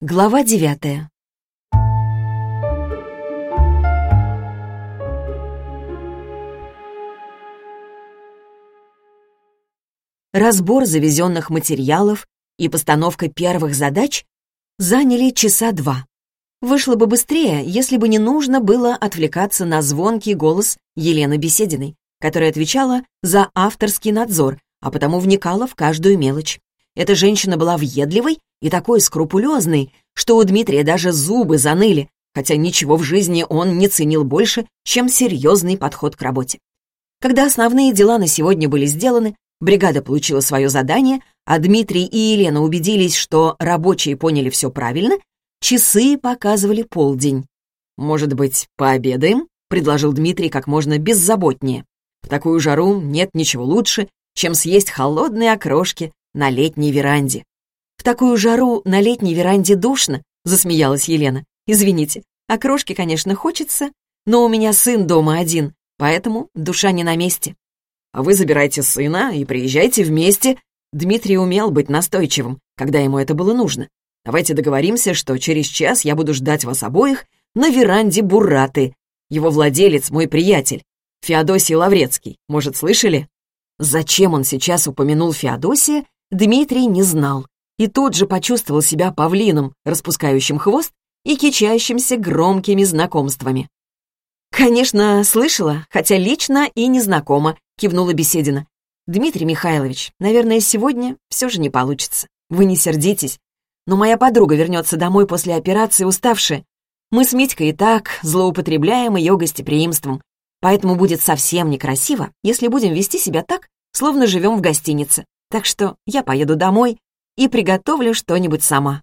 Глава девятая. Разбор завезенных материалов и постановка первых задач заняли часа два. Вышло бы быстрее, если бы не нужно было отвлекаться на звонкий голос Елены Бесединой, которая отвечала за авторский надзор, а потому вникала в каждую мелочь. Эта женщина была въедливой и такой скрупулезный, что у Дмитрия даже зубы заныли, хотя ничего в жизни он не ценил больше, чем серьезный подход к работе. Когда основные дела на сегодня были сделаны, бригада получила свое задание, а Дмитрий и Елена убедились, что рабочие поняли все правильно, часы показывали полдень. «Может быть, пообедаем?» — предложил Дмитрий как можно беззаботнее. «В такую жару нет ничего лучше, чем съесть холодные окрошки на летней веранде». «В такую жару на летней веранде душно», — засмеялась Елена. «Извините, окрошки, конечно, хочется, но у меня сын дома один, поэтому душа не на месте». «А вы забирайте сына и приезжайте вместе». Дмитрий умел быть настойчивым, когда ему это было нужно. «Давайте договоримся, что через час я буду ждать вас обоих на веранде Бураты. Его владелец мой приятель, Феодосий Лаврецкий. Может, слышали?» Зачем он сейчас упомянул Феодосия, Дмитрий не знал и тут же почувствовал себя павлином, распускающим хвост и кичащимся громкими знакомствами. «Конечно, слышала, хотя лично и не знакома», — кивнула Беседина. «Дмитрий Михайлович, наверное, сегодня все же не получится. Вы не сердитесь. Но моя подруга вернется домой после операции уставшая. Мы с Митькой и так злоупотребляем ее гостеприимством, поэтому будет совсем некрасиво, если будем вести себя так, словно живем в гостинице. Так что я поеду домой, и приготовлю что-нибудь сама».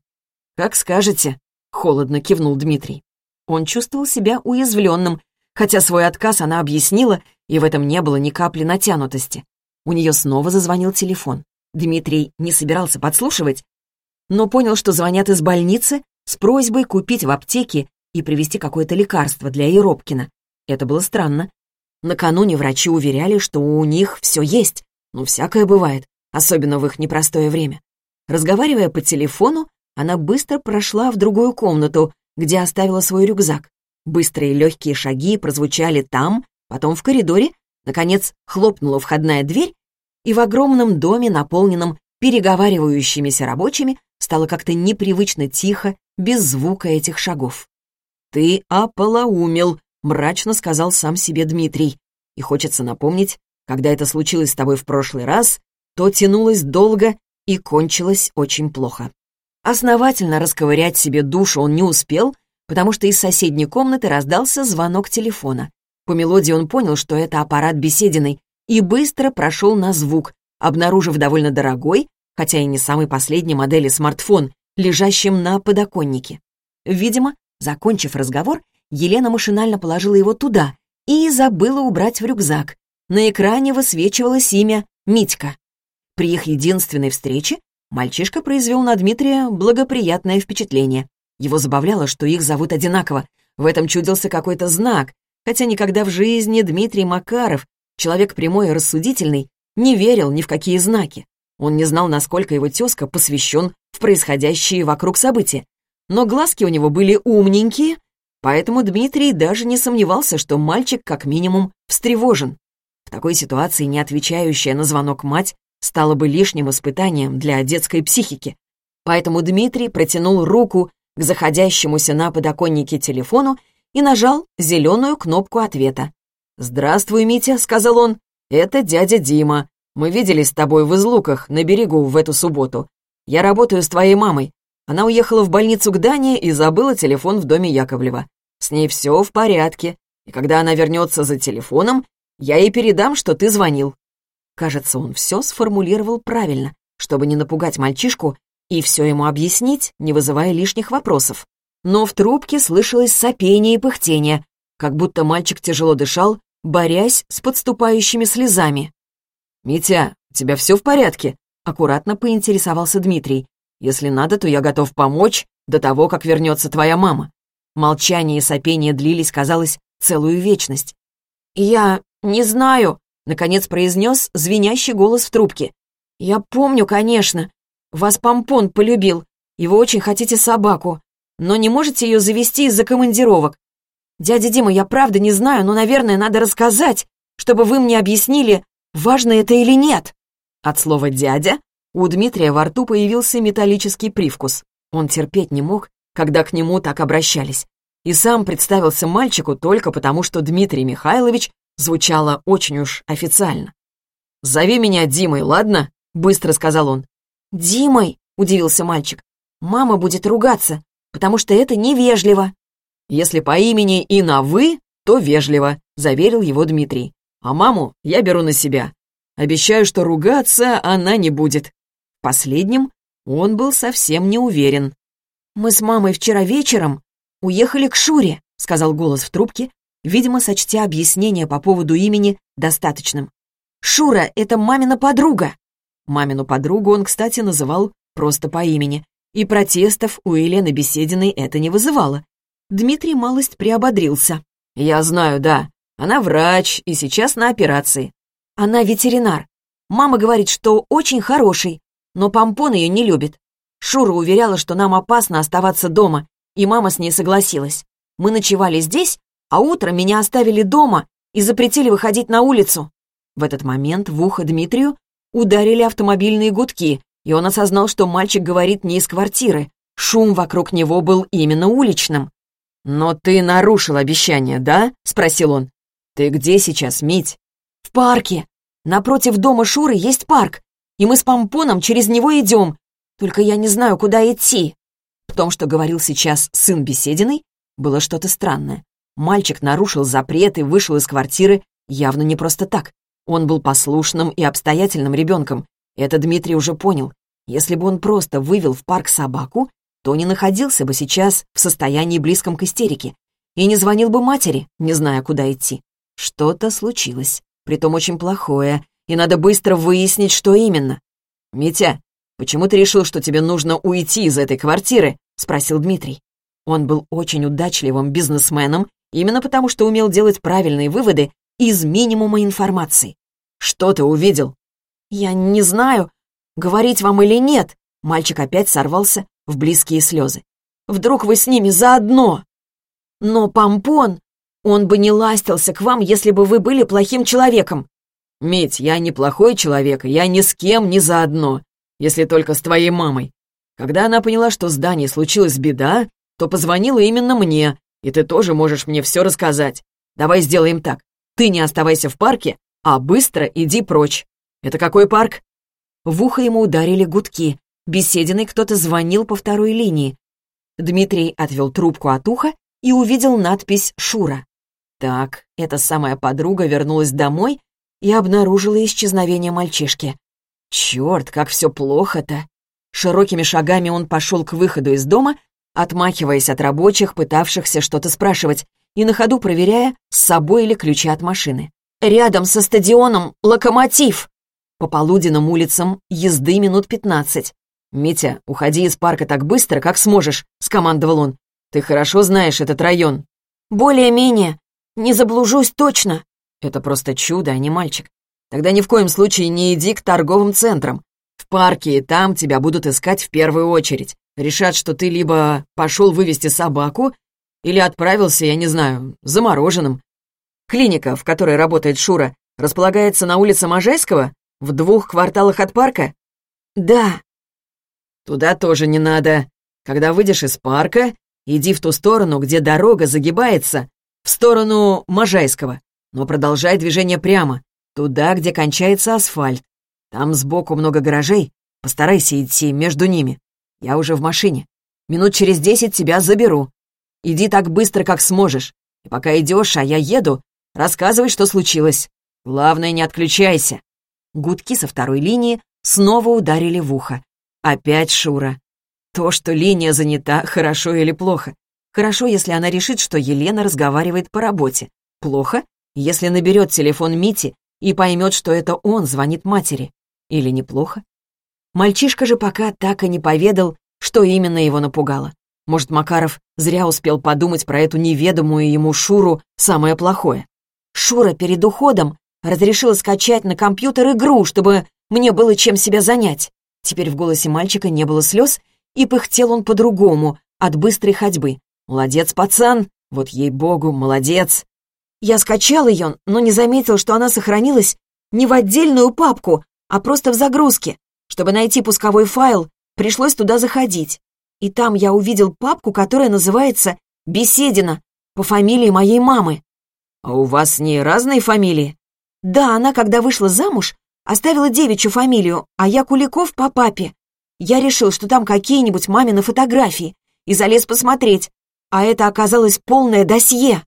«Как скажете», — холодно кивнул Дмитрий. Он чувствовал себя уязвленным, хотя свой отказ она объяснила, и в этом не было ни капли натянутости. У нее снова зазвонил телефон. Дмитрий не собирался подслушивать, но понял, что звонят из больницы с просьбой купить в аптеке и привезти какое-то лекарство для Еропкина. Это было странно. Накануне врачи уверяли, что у них все есть, но всякое бывает, особенно в их непростое время. Разговаривая по телефону, она быстро прошла в другую комнату, где оставила свой рюкзак. Быстрые легкие шаги прозвучали там, потом в коридоре, наконец хлопнула входная дверь, и в огромном доме, наполненном переговаривающимися рабочими, стало как-то непривычно тихо, без звука этих шагов. «Ты ополоумел», — мрачно сказал сам себе Дмитрий. И хочется напомнить, когда это случилось с тобой в прошлый раз, то тянулось долго и кончилось очень плохо. Основательно расковырять себе душу он не успел, потому что из соседней комнаты раздался звонок телефона. По мелодии он понял, что это аппарат бесединой, и быстро прошел на звук, обнаружив довольно дорогой, хотя и не самой последней модели смартфон, лежащим на подоконнике. Видимо, закончив разговор, Елена машинально положила его туда и забыла убрать в рюкзак. На экране высвечивалось имя Митька. При их единственной встрече мальчишка произвел на Дмитрия благоприятное впечатление. Его забавляло, что их зовут одинаково. В этом чудился какой-то знак, хотя никогда в жизни Дмитрий Макаров, человек прямой и рассудительный, не верил ни в какие знаки. Он не знал, насколько его тезка посвящен в происходящие вокруг события. Но глазки у него были умненькие, поэтому Дмитрий даже не сомневался, что мальчик как минимум встревожен. В такой ситуации не отвечающая на звонок мать стало бы лишним испытанием для детской психики. Поэтому Дмитрий протянул руку к заходящемуся на подоконнике телефону и нажал зеленую кнопку ответа. «Здравствуй, Митя», — сказал он. «Это дядя Дима. Мы виделись с тобой в Излуках на берегу в эту субботу. Я работаю с твоей мамой. Она уехала в больницу к Дане и забыла телефон в доме Яковлева. С ней все в порядке. И когда она вернется за телефоном, я ей передам, что ты звонил. Кажется, он все сформулировал правильно, чтобы не напугать мальчишку и все ему объяснить, не вызывая лишних вопросов. Но в трубке слышалось сопение и пыхтение, как будто мальчик тяжело дышал, борясь с подступающими слезами. «Митя, у тебя все в порядке?» — аккуратно поинтересовался Дмитрий. «Если надо, то я готов помочь до того, как вернется твоя мама». Молчание и сопение длились, казалось, целую вечность. «Я не знаю», Наконец произнес звенящий голос в трубке. «Я помню, конечно. Вас помпон полюбил. и вы очень хотите собаку, но не можете ее завести из-за командировок. Дядя Дима, я правда не знаю, но, наверное, надо рассказать, чтобы вы мне объяснили, важно это или нет». От слова «дядя» у Дмитрия во рту появился металлический привкус. Он терпеть не мог, когда к нему так обращались. И сам представился мальчику только потому, что Дмитрий Михайлович звучало очень уж официально. «Зови меня Димой, ладно?» — быстро сказал он. «Димой?» — удивился мальчик. «Мама будет ругаться, потому что это невежливо». «Если по имени и на «вы», то вежливо», — заверил его Дмитрий. «А маму я беру на себя. Обещаю, что ругаться она не будет». В последнем он был совсем не уверен. «Мы с мамой вчера вечером уехали к Шуре», — сказал голос в трубке, видимо, сочтя объяснение по поводу имени достаточным. «Шура — это мамина подруга». Мамину подругу он, кстати, называл просто по имени, и протестов у Елены Бесединой это не вызывало. Дмитрий малость приободрился. «Я знаю, да. Она врач и сейчас на операции. Она ветеринар. Мама говорит, что очень хороший, но Помпон ее не любит. Шура уверяла, что нам опасно оставаться дома, и мама с ней согласилась. Мы ночевали здесь, а утром меня оставили дома и запретили выходить на улицу. В этот момент в ухо Дмитрию ударили автомобильные гудки, и он осознал, что мальчик говорит не из квартиры. Шум вокруг него был именно уличным. «Но ты нарушил обещание, да?» — спросил он. «Ты где сейчас, Мить?» «В парке. Напротив дома Шуры есть парк, и мы с Помпоном через него идем. Только я не знаю, куда идти». В том, что говорил сейчас сын Бесединой, было что-то странное. Мальчик нарушил запрет и вышел из квартиры явно не просто так. Он был послушным и обстоятельным ребенком. Это Дмитрий уже понял. Если бы он просто вывел в парк собаку, то не находился бы сейчас в состоянии близком к истерике и не звонил бы матери, не зная, куда идти. Что-то случилось, притом очень плохое, и надо быстро выяснить, что именно. «Митя, почему ты решил, что тебе нужно уйти из этой квартиры?» — спросил Дмитрий. Он был очень удачливым бизнесменом, именно потому что умел делать правильные выводы из минимума информации. «Что ты увидел?» «Я не знаю, говорить вам или нет». Мальчик опять сорвался, в близкие слезы. «Вдруг вы с ними заодно?» «Но Помпон, он бы не ластился к вам, если бы вы были плохим человеком». «Мить, я не плохой человек, я ни с кем не заодно, если только с твоей мамой. Когда она поняла, что с Даней случилась беда, то позвонила именно мне, и ты тоже можешь мне все рассказать. Давай сделаем так. Ты не оставайся в парке, а быстро иди прочь. Это какой парк?» В ухо ему ударили гудки. Бесединой кто-то звонил по второй линии. Дмитрий отвел трубку от уха и увидел надпись «Шура». Так, эта самая подруга вернулась домой и обнаружила исчезновение мальчишки. Черт, как все плохо-то! Широкими шагами он пошел к выходу из дома, отмахиваясь от рабочих, пытавшихся что-то спрашивать, и на ходу проверяя, с собой ли ключи от машины. «Рядом со стадионом локомотив!» По полуденным улицам езды минут пятнадцать. «Митя, уходи из парка так быстро, как сможешь», — скомандовал он. «Ты хорошо знаешь этот район». «Более-менее. Не заблужусь точно». «Это просто чудо, а не мальчик. Тогда ни в коем случае не иди к торговым центрам. В парке и там тебя будут искать в первую очередь. Решат, что ты либо пошел вывести собаку, или отправился, я не знаю, замороженным. Клиника, в которой работает Шура, располагается на улице Можайского, в двух кварталах от парка? Да, Туда тоже не надо. Когда выйдешь из парка, иди в ту сторону, где дорога загибается, в сторону Можайского, но продолжай движение прямо, туда, где кончается асфальт. Там сбоку много гаражей, постарайся идти между ними. Я уже в машине. Минут через десять тебя заберу. Иди так быстро, как сможешь. И пока идешь, а я еду, рассказывай, что случилось. Главное, не отключайся. Гудки со второй линии снова ударили в ухо. Опять Шура. То, что линия занята, хорошо или плохо? Хорошо, если она решит, что Елена разговаривает по работе. Плохо, если наберет телефон Мити и поймет, что это он звонит матери. Или неплохо? Мальчишка же пока так и не поведал, что именно его напугало. Может, Макаров зря успел подумать про эту неведомую ему Шуру самое плохое. Шура перед уходом разрешила скачать на компьютер игру, чтобы мне было чем себя занять. Теперь в голосе мальчика не было слез, и пыхтел он по-другому, от быстрой ходьбы. «Молодец, пацан! Вот ей-богу, молодец!» Я скачал ее, но не заметил, что она сохранилась не в отдельную папку, а просто в загрузке. Чтобы найти пусковой файл, пришлось туда заходить. И там я увидел папку, которая называется «Беседина» по фамилии моей мамы. «А у вас с ней разные фамилии?» «Да, она, когда вышла замуж, оставила девичью фамилию, а я Куликов по папе. Я решил, что там какие-нибудь мамины фотографии, и залез посмотреть, а это оказалось полное досье».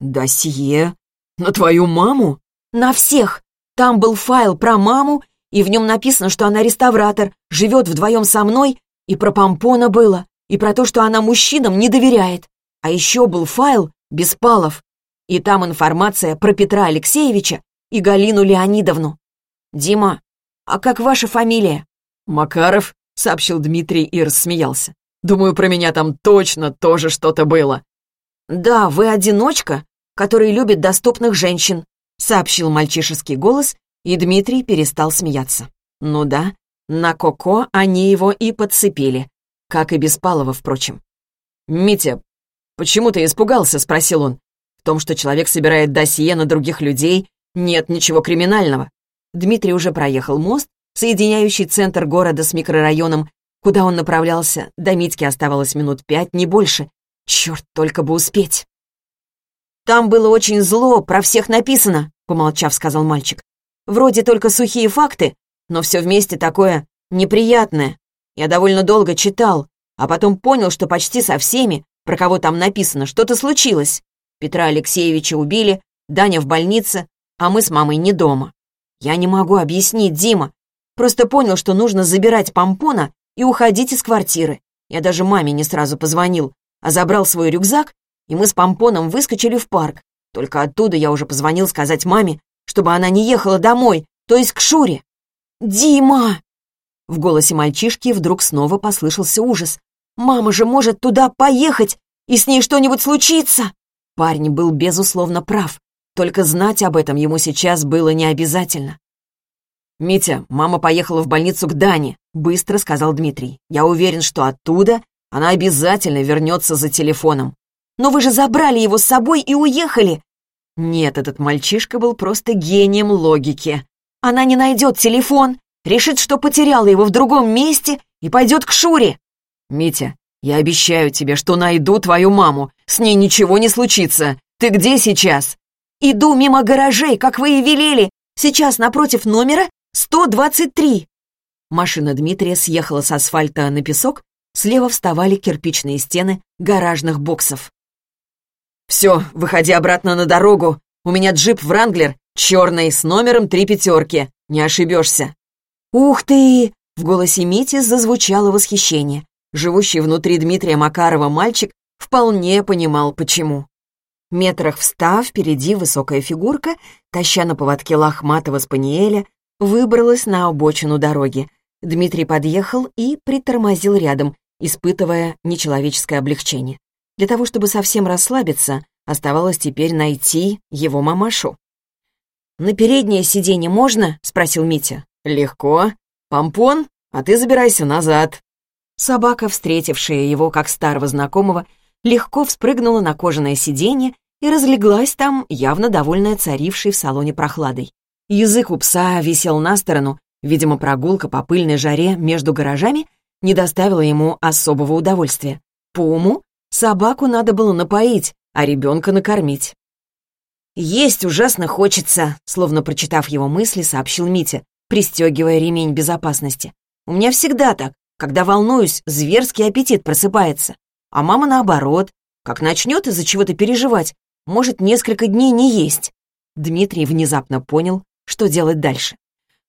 «Досье? На твою маму?» «На всех. Там был файл про маму, и в нем написано, что она реставратор, живет вдвоем со мной, и про помпона было, и про то, что она мужчинам не доверяет. А еще был файл Беспалов, и там информация про Петра Алексеевича и Галину Леонидовну. «Дима, а как ваша фамилия?» «Макаров», — сообщил Дмитрий и рассмеялся. «Думаю, про меня там точно тоже что-то было». «Да, вы одиночка, который любит доступных женщин», — сообщил мальчишеский голос, и Дмитрий перестал смеяться. «Ну да, на Коко они его и подцепили, как и Беспалова, впрочем». «Митя, почему ты испугался?» — спросил он. «В том, что человек собирает досье на других людей, нет ничего криминального». Дмитрий уже проехал мост, соединяющий центр города с микрорайоном, куда он направлялся. До Митьки оставалось минут пять, не больше. Черт, только бы успеть. «Там было очень зло, про всех написано», — помолчав, сказал мальчик. «Вроде только сухие факты, но все вместе такое неприятное. Я довольно долго читал, а потом понял, что почти со всеми, про кого там написано, что-то случилось. Петра Алексеевича убили, Даня в больнице, а мы с мамой не дома. Я не могу объяснить, Дима. Просто понял, что нужно забирать помпона и уходить из квартиры. Я даже маме не сразу позвонил, а забрал свой рюкзак и мы с Помпоном выскочили в парк. Только оттуда я уже позвонил сказать маме, чтобы она не ехала домой, то есть к Шуре. «Дима!» В голосе мальчишки вдруг снова послышался ужас. «Мама же может туда поехать, и с ней что-нибудь случится!» Парень был безусловно прав, только знать об этом ему сейчас было не обязательно. «Митя, мама поехала в больницу к Дане», — быстро сказал Дмитрий. «Я уверен, что оттуда она обязательно вернется за телефоном. Но вы же забрали его с собой и уехали!» Нет, этот мальчишка был просто гением логики. Она не найдет телефон, решит, что потеряла его в другом месте и пойдет к Шуре. «Митя, я обещаю тебе, что найду твою маму. С ней ничего не случится. Ты где сейчас?» «Иду мимо гаражей, как вы и велели. Сейчас напротив номера 123». Машина Дмитрия съехала с асфальта на песок, слева вставали кирпичные стены гаражных боксов. «Все, выходи обратно на дорогу. У меня джип «Вранглер», черный, с номером три пятерки. Не ошибешься». «Ух ты!» — в голосе Мити зазвучало восхищение. Живущий внутри Дмитрия Макарова мальчик вполне понимал, почему. Метрах встав, впереди высокая фигурка, таща на поводке лохматого спаниеля, выбралась на обочину дороги. Дмитрий подъехал и притормозил рядом, испытывая нечеловеческое облегчение. Для того, чтобы совсем расслабиться, оставалось теперь найти его мамашу. «На переднее сиденье можно?» — спросил Митя. «Легко. Помпон, а ты забирайся назад». Собака, встретившая его как старого знакомого, легко вспрыгнула на кожаное сиденье и разлеглась там, явно довольная царившей в салоне прохладой. Язык у пса висел на сторону, видимо, прогулка по пыльной жаре между гаражами не доставила ему особого удовольствия. По уму Собаку надо было напоить, а ребенка накормить. «Есть ужасно хочется», словно прочитав его мысли, сообщил Митя, пристегивая ремень безопасности. «У меня всегда так. Когда волнуюсь, зверский аппетит просыпается. А мама наоборот. Как начнет из-за чего-то переживать, может несколько дней не есть». Дмитрий внезапно понял, что делать дальше.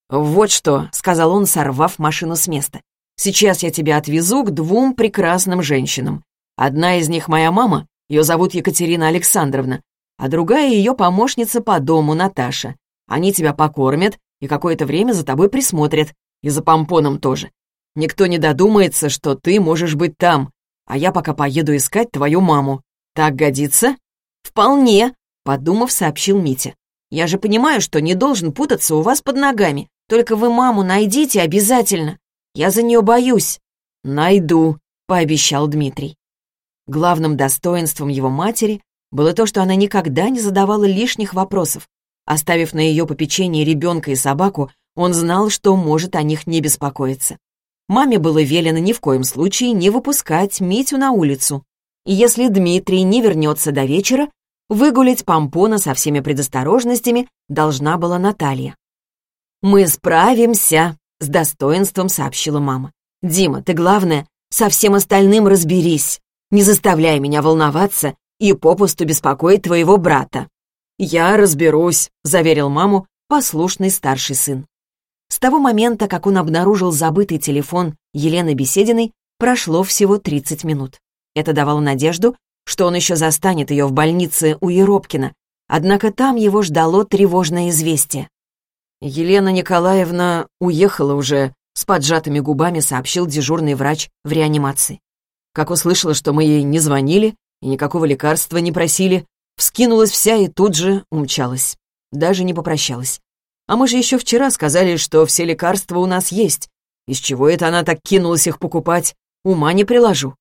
«Вот что», — сказал он, сорвав машину с места. «Сейчас я тебя отвезу к двум прекрасным женщинам. Одна из них моя мама, ее зовут Екатерина Александровна, а другая ее помощница по дому, Наташа. Они тебя покормят и какое-то время за тобой присмотрят, и за помпоном тоже. Никто не додумается, что ты можешь быть там, а я пока поеду искать твою маму. Так годится?» «Вполне», — подумав, сообщил Митя. «Я же понимаю, что не должен путаться у вас под ногами. Только вы маму найдите обязательно. Я за нее боюсь». «Найду», — пообещал Дмитрий. Главным достоинством его матери было то, что она никогда не задавала лишних вопросов. Оставив на ее попечение ребенка и собаку, он знал, что может о них не беспокоиться. Маме было велено ни в коем случае не выпускать Митю на улицу. И если Дмитрий не вернется до вечера, выгулять помпона со всеми предосторожностями должна была Наталья. «Мы справимся», — с достоинством сообщила мама. «Дима, ты, главное, со всем остальным разберись. Не заставляй меня волноваться и попусту беспокоить твоего брата». «Я разберусь», — заверил маму послушный старший сын. С того момента, как он обнаружил забытый телефон Елены Бесединой, прошло всего 30 минут. Это давало надежду, что он еще застанет ее в больнице у Еропкина, однако там его ждало тревожное известие. «Елена Николаевна уехала уже», — с поджатыми губами сообщил дежурный врач в реанимации. Как услышала, что мы ей не звонили и никакого лекарства не просили, вскинулась вся и тут же умчалась. Даже не попрощалась. А мы же еще вчера сказали, что все лекарства у нас есть. Из чего это она так кинулась их покупать? Ума не приложу.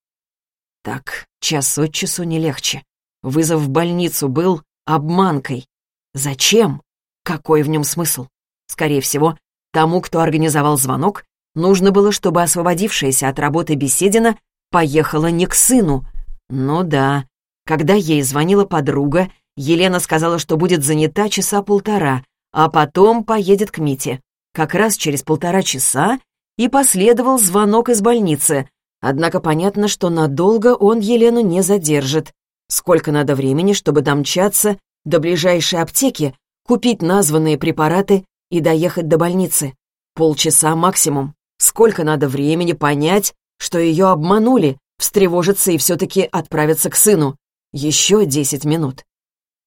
Так, час от часу не легче. Вызов в больницу был обманкой. Зачем? Какой в нем смысл? Скорее всего, тому, кто организовал звонок, нужно было, чтобы освободившаяся от работы Беседина поехала не к сыну. Ну да, когда ей звонила подруга, Елена сказала, что будет занята часа полтора, а потом поедет к Мите. Как раз через полтора часа и последовал звонок из больницы. Однако понятно, что надолго он Елену не задержит. Сколько надо времени, чтобы домчаться до ближайшей аптеки, купить названные препараты и доехать до больницы? Полчаса максимум. Сколько надо времени понять, что ее обманули, встревожиться и все-таки отправиться к сыну? Еще десять минут.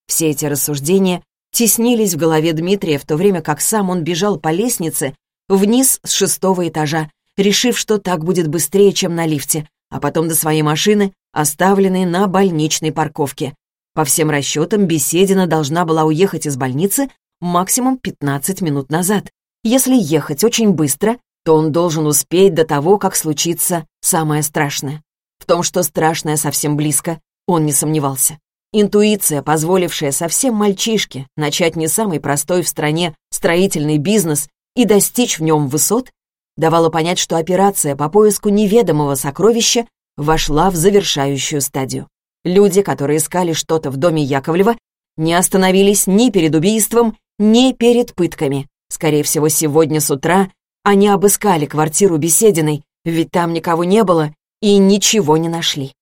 Все эти рассуждения теснились в голове Дмитрия, в то время как сам он бежал по лестнице вниз с шестого этажа, решив, что так будет быстрее, чем на лифте, а потом до своей машины, оставленной на больничной парковке. По всем расчетам, Беседина должна была уехать из больницы максимум 15 минут назад. Если ехать очень быстро, то он должен успеть до того, как случится самое страшное. В том, что страшное совсем близко, он не сомневался. Интуиция, позволившая совсем мальчишке начать не самый простой в стране строительный бизнес и достичь в нем высот, давала понять, что операция по поиску неведомого сокровища вошла в завершающую стадию. Люди, которые искали что-то в доме Яковлева, не остановились ни перед убийством, ни перед пытками. Скорее всего, сегодня с утра они обыскали квартиру Бесединой, ведь там никого не было и ничего не нашли.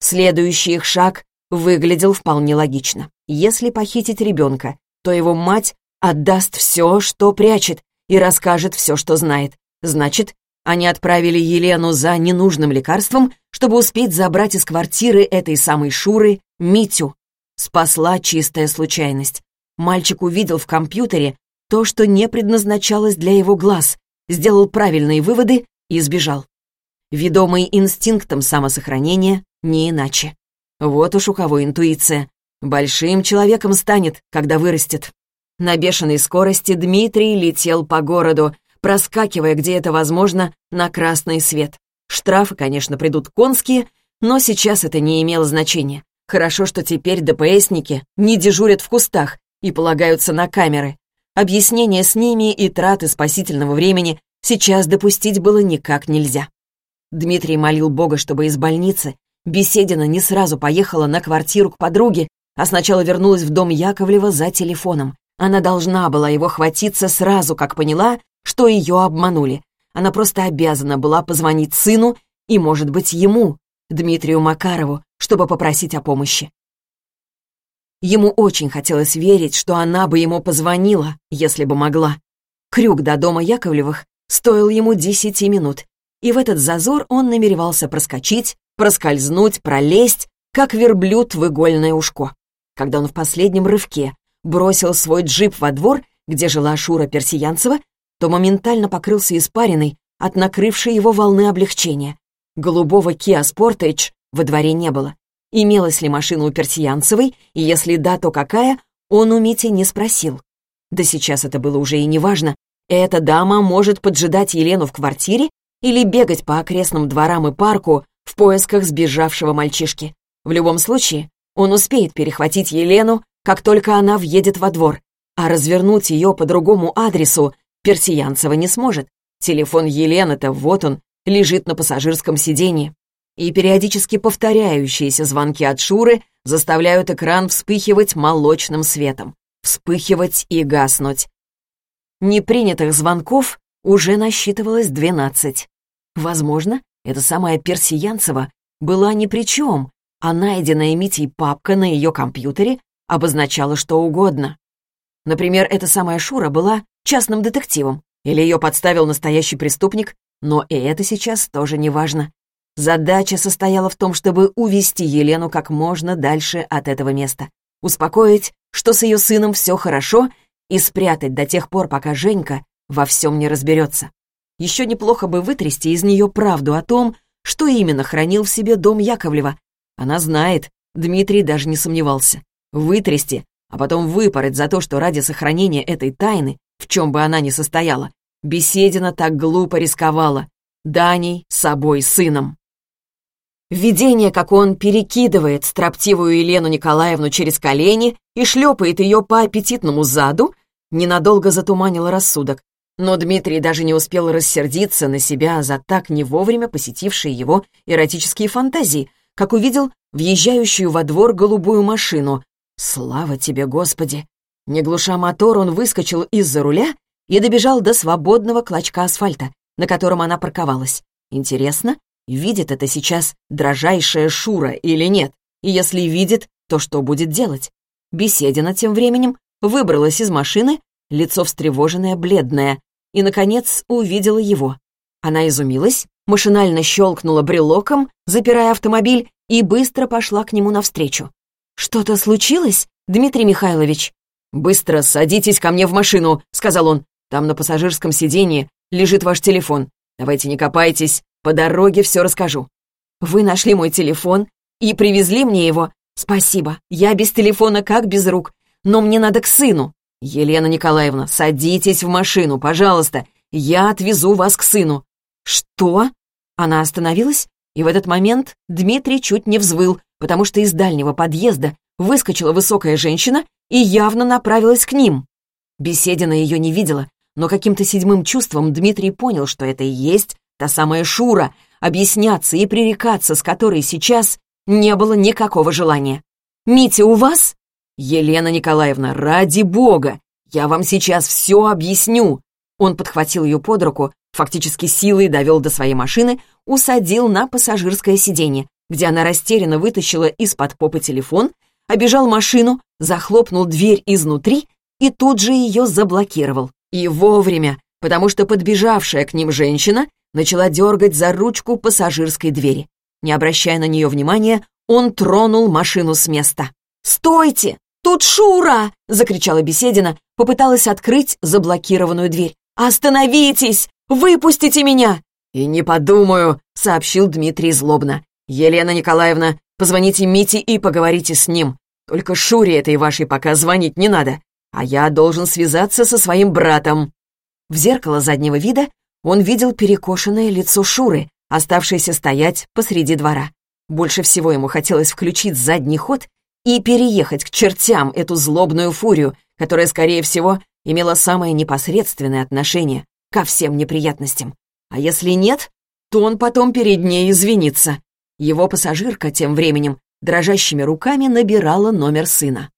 Следующий их шаг выглядел вполне логично. Если похитить ребенка, то его мать отдаст все, что прячет, и расскажет все, что знает. Значит, они отправили Елену за ненужным лекарством, чтобы успеть забрать из квартиры этой самой Шуры Митю. Спасла чистая случайность. Мальчик увидел в компьютере то, что не предназначалось для его глаз, сделал правильные выводы и сбежал. Ведомый инстинктом самосохранения, не иначе. Вот уж у кого интуиция. Большим человеком станет, когда вырастет. На бешеной скорости Дмитрий летел по городу, проскакивая, где это возможно, на красный свет. Штрафы, конечно, придут конские, но сейчас это не имело значения. Хорошо, что теперь ДПСники не дежурят в кустах и полагаются на камеры. Объяснения с ними и траты спасительного времени сейчас допустить было никак нельзя. Дмитрий молил Бога, чтобы из больницы Беседина не сразу поехала на квартиру к подруге, а сначала вернулась в дом Яковлева за телефоном. Она должна была его хватиться сразу, как поняла, что ее обманули. Она просто обязана была позвонить сыну и, может быть, ему, Дмитрию Макарову, чтобы попросить о помощи. Ему очень хотелось верить, что она бы ему позвонила, если бы могла. Крюк до дома Яковлевых стоил ему десяти минут, и в этот зазор он намеревался проскочить, проскользнуть, пролезть, как верблюд в игольное ушко. Когда он в последнем рывке бросил свой джип во двор, где жила Шура Персиянцева, то моментально покрылся испариной от накрывшей его волны облегчения. Голубого Kia Sportage во дворе не было. Имелась ли машина у Персиянцевой, и если да, то какая, он у Мити не спросил. Да сейчас это было уже и неважно. Эта дама может поджидать Елену в квартире или бегать по окрестным дворам и парку в поисках сбежавшего мальчишки. В любом случае, он успеет перехватить Елену, как только она въедет во двор, а развернуть ее по другому адресу Персиянцева не сможет. Телефон Елены-то, вот он, лежит на пассажирском сиденье. И периодически повторяющиеся звонки от Шуры заставляют экран вспыхивать молочным светом. Вспыхивать и гаснуть. Непринятых звонков уже насчитывалось двенадцать. Возможно, эта самая Персиянцева была ни при чем, а найденная Митей папка на ее компьютере обозначала что угодно. Например, эта самая Шура была частным детективом, или ее подставил настоящий преступник, но и это сейчас тоже не важно. Задача состояла в том, чтобы увести Елену как можно дальше от этого места, успокоить, что с ее сыном все хорошо, и спрятать до тех пор, пока Женька во всем не разберется. Еще неплохо бы вытрясти из нее правду о том, что именно хранил в себе дом Яковлева. Она знает, Дмитрий даже не сомневался. Вытрясти, а потом выпороть за то, что ради сохранения этой тайны, в чем бы она ни состояла, Беседина так глупо рисковала. Даней, собой, сыном. Видение, как он перекидывает строптивую Елену Николаевну через колени и шлепает ее по аппетитному заду, ненадолго затуманило рассудок. Но Дмитрий даже не успел рассердиться на себя за так не вовремя посетившие его эротические фантазии, как увидел въезжающую во двор голубую машину. Слава тебе, Господи! Не глуша мотор, он выскочил из-за руля и добежал до свободного клочка асфальта, на котором она парковалась. Интересно, видит это сейчас дрожайшая Шура или нет? И если видит, то что будет делать? Беседина тем временем выбралась из машины, лицо встревоженное, бледное, и, наконец, увидела его. Она изумилась, машинально щелкнула брелоком, запирая автомобиль, и быстро пошла к нему навстречу. «Что-то случилось, Дмитрий Михайлович?» «Быстро садитесь ко мне в машину», — сказал он. «Там на пассажирском сиденье лежит ваш телефон. Давайте не копайтесь, по дороге все расскажу». «Вы нашли мой телефон и привезли мне его? Спасибо, я без телефона как без рук, но мне надо к сыну». «Елена Николаевна, садитесь в машину, пожалуйста. Я отвезу вас к сыну». «Что?» Она остановилась, и в этот момент Дмитрий чуть не взвыл, потому что из дальнего подъезда выскочила высокая женщина и явно направилась к ним. Беседина ее не видела, но каким-то седьмым чувством Дмитрий понял, что это и есть та самая Шура, объясняться и пререкаться с которой сейчас не было никакого желания. «Митя, у вас?» «Елена Николаевна, ради бога! Я вам сейчас все объясню!» Он подхватил ее под руку, фактически силой довел до своей машины, усадил на пассажирское сиденье, где она растерянно вытащила из-под попы телефон, обежал машину, захлопнул дверь изнутри и тут же ее заблокировал. И вовремя, потому что подбежавшая к ним женщина начала дергать за ручку пассажирской двери. Не обращая на нее внимания, он тронул машину с места. «Стойте! «Тут Шура!» — закричала Беседина, попыталась открыть заблокированную дверь. «Остановитесь! Выпустите меня!» «И не подумаю», — сообщил Дмитрий злобно. «Елена Николаевна, позвоните Мите и поговорите с ним. Только Шуре этой вашей пока звонить не надо, а я должен связаться со своим братом». В зеркало заднего вида он видел перекошенное лицо Шуры, оставшееся стоять посреди двора. Больше всего ему хотелось включить задний ход и переехать к чертям эту злобную фурию, которая, скорее всего, имела самое непосредственное отношение ко всем неприятностям. А если нет, то он потом перед ней извинится. Его пассажирка тем временем дрожащими руками набирала номер сына.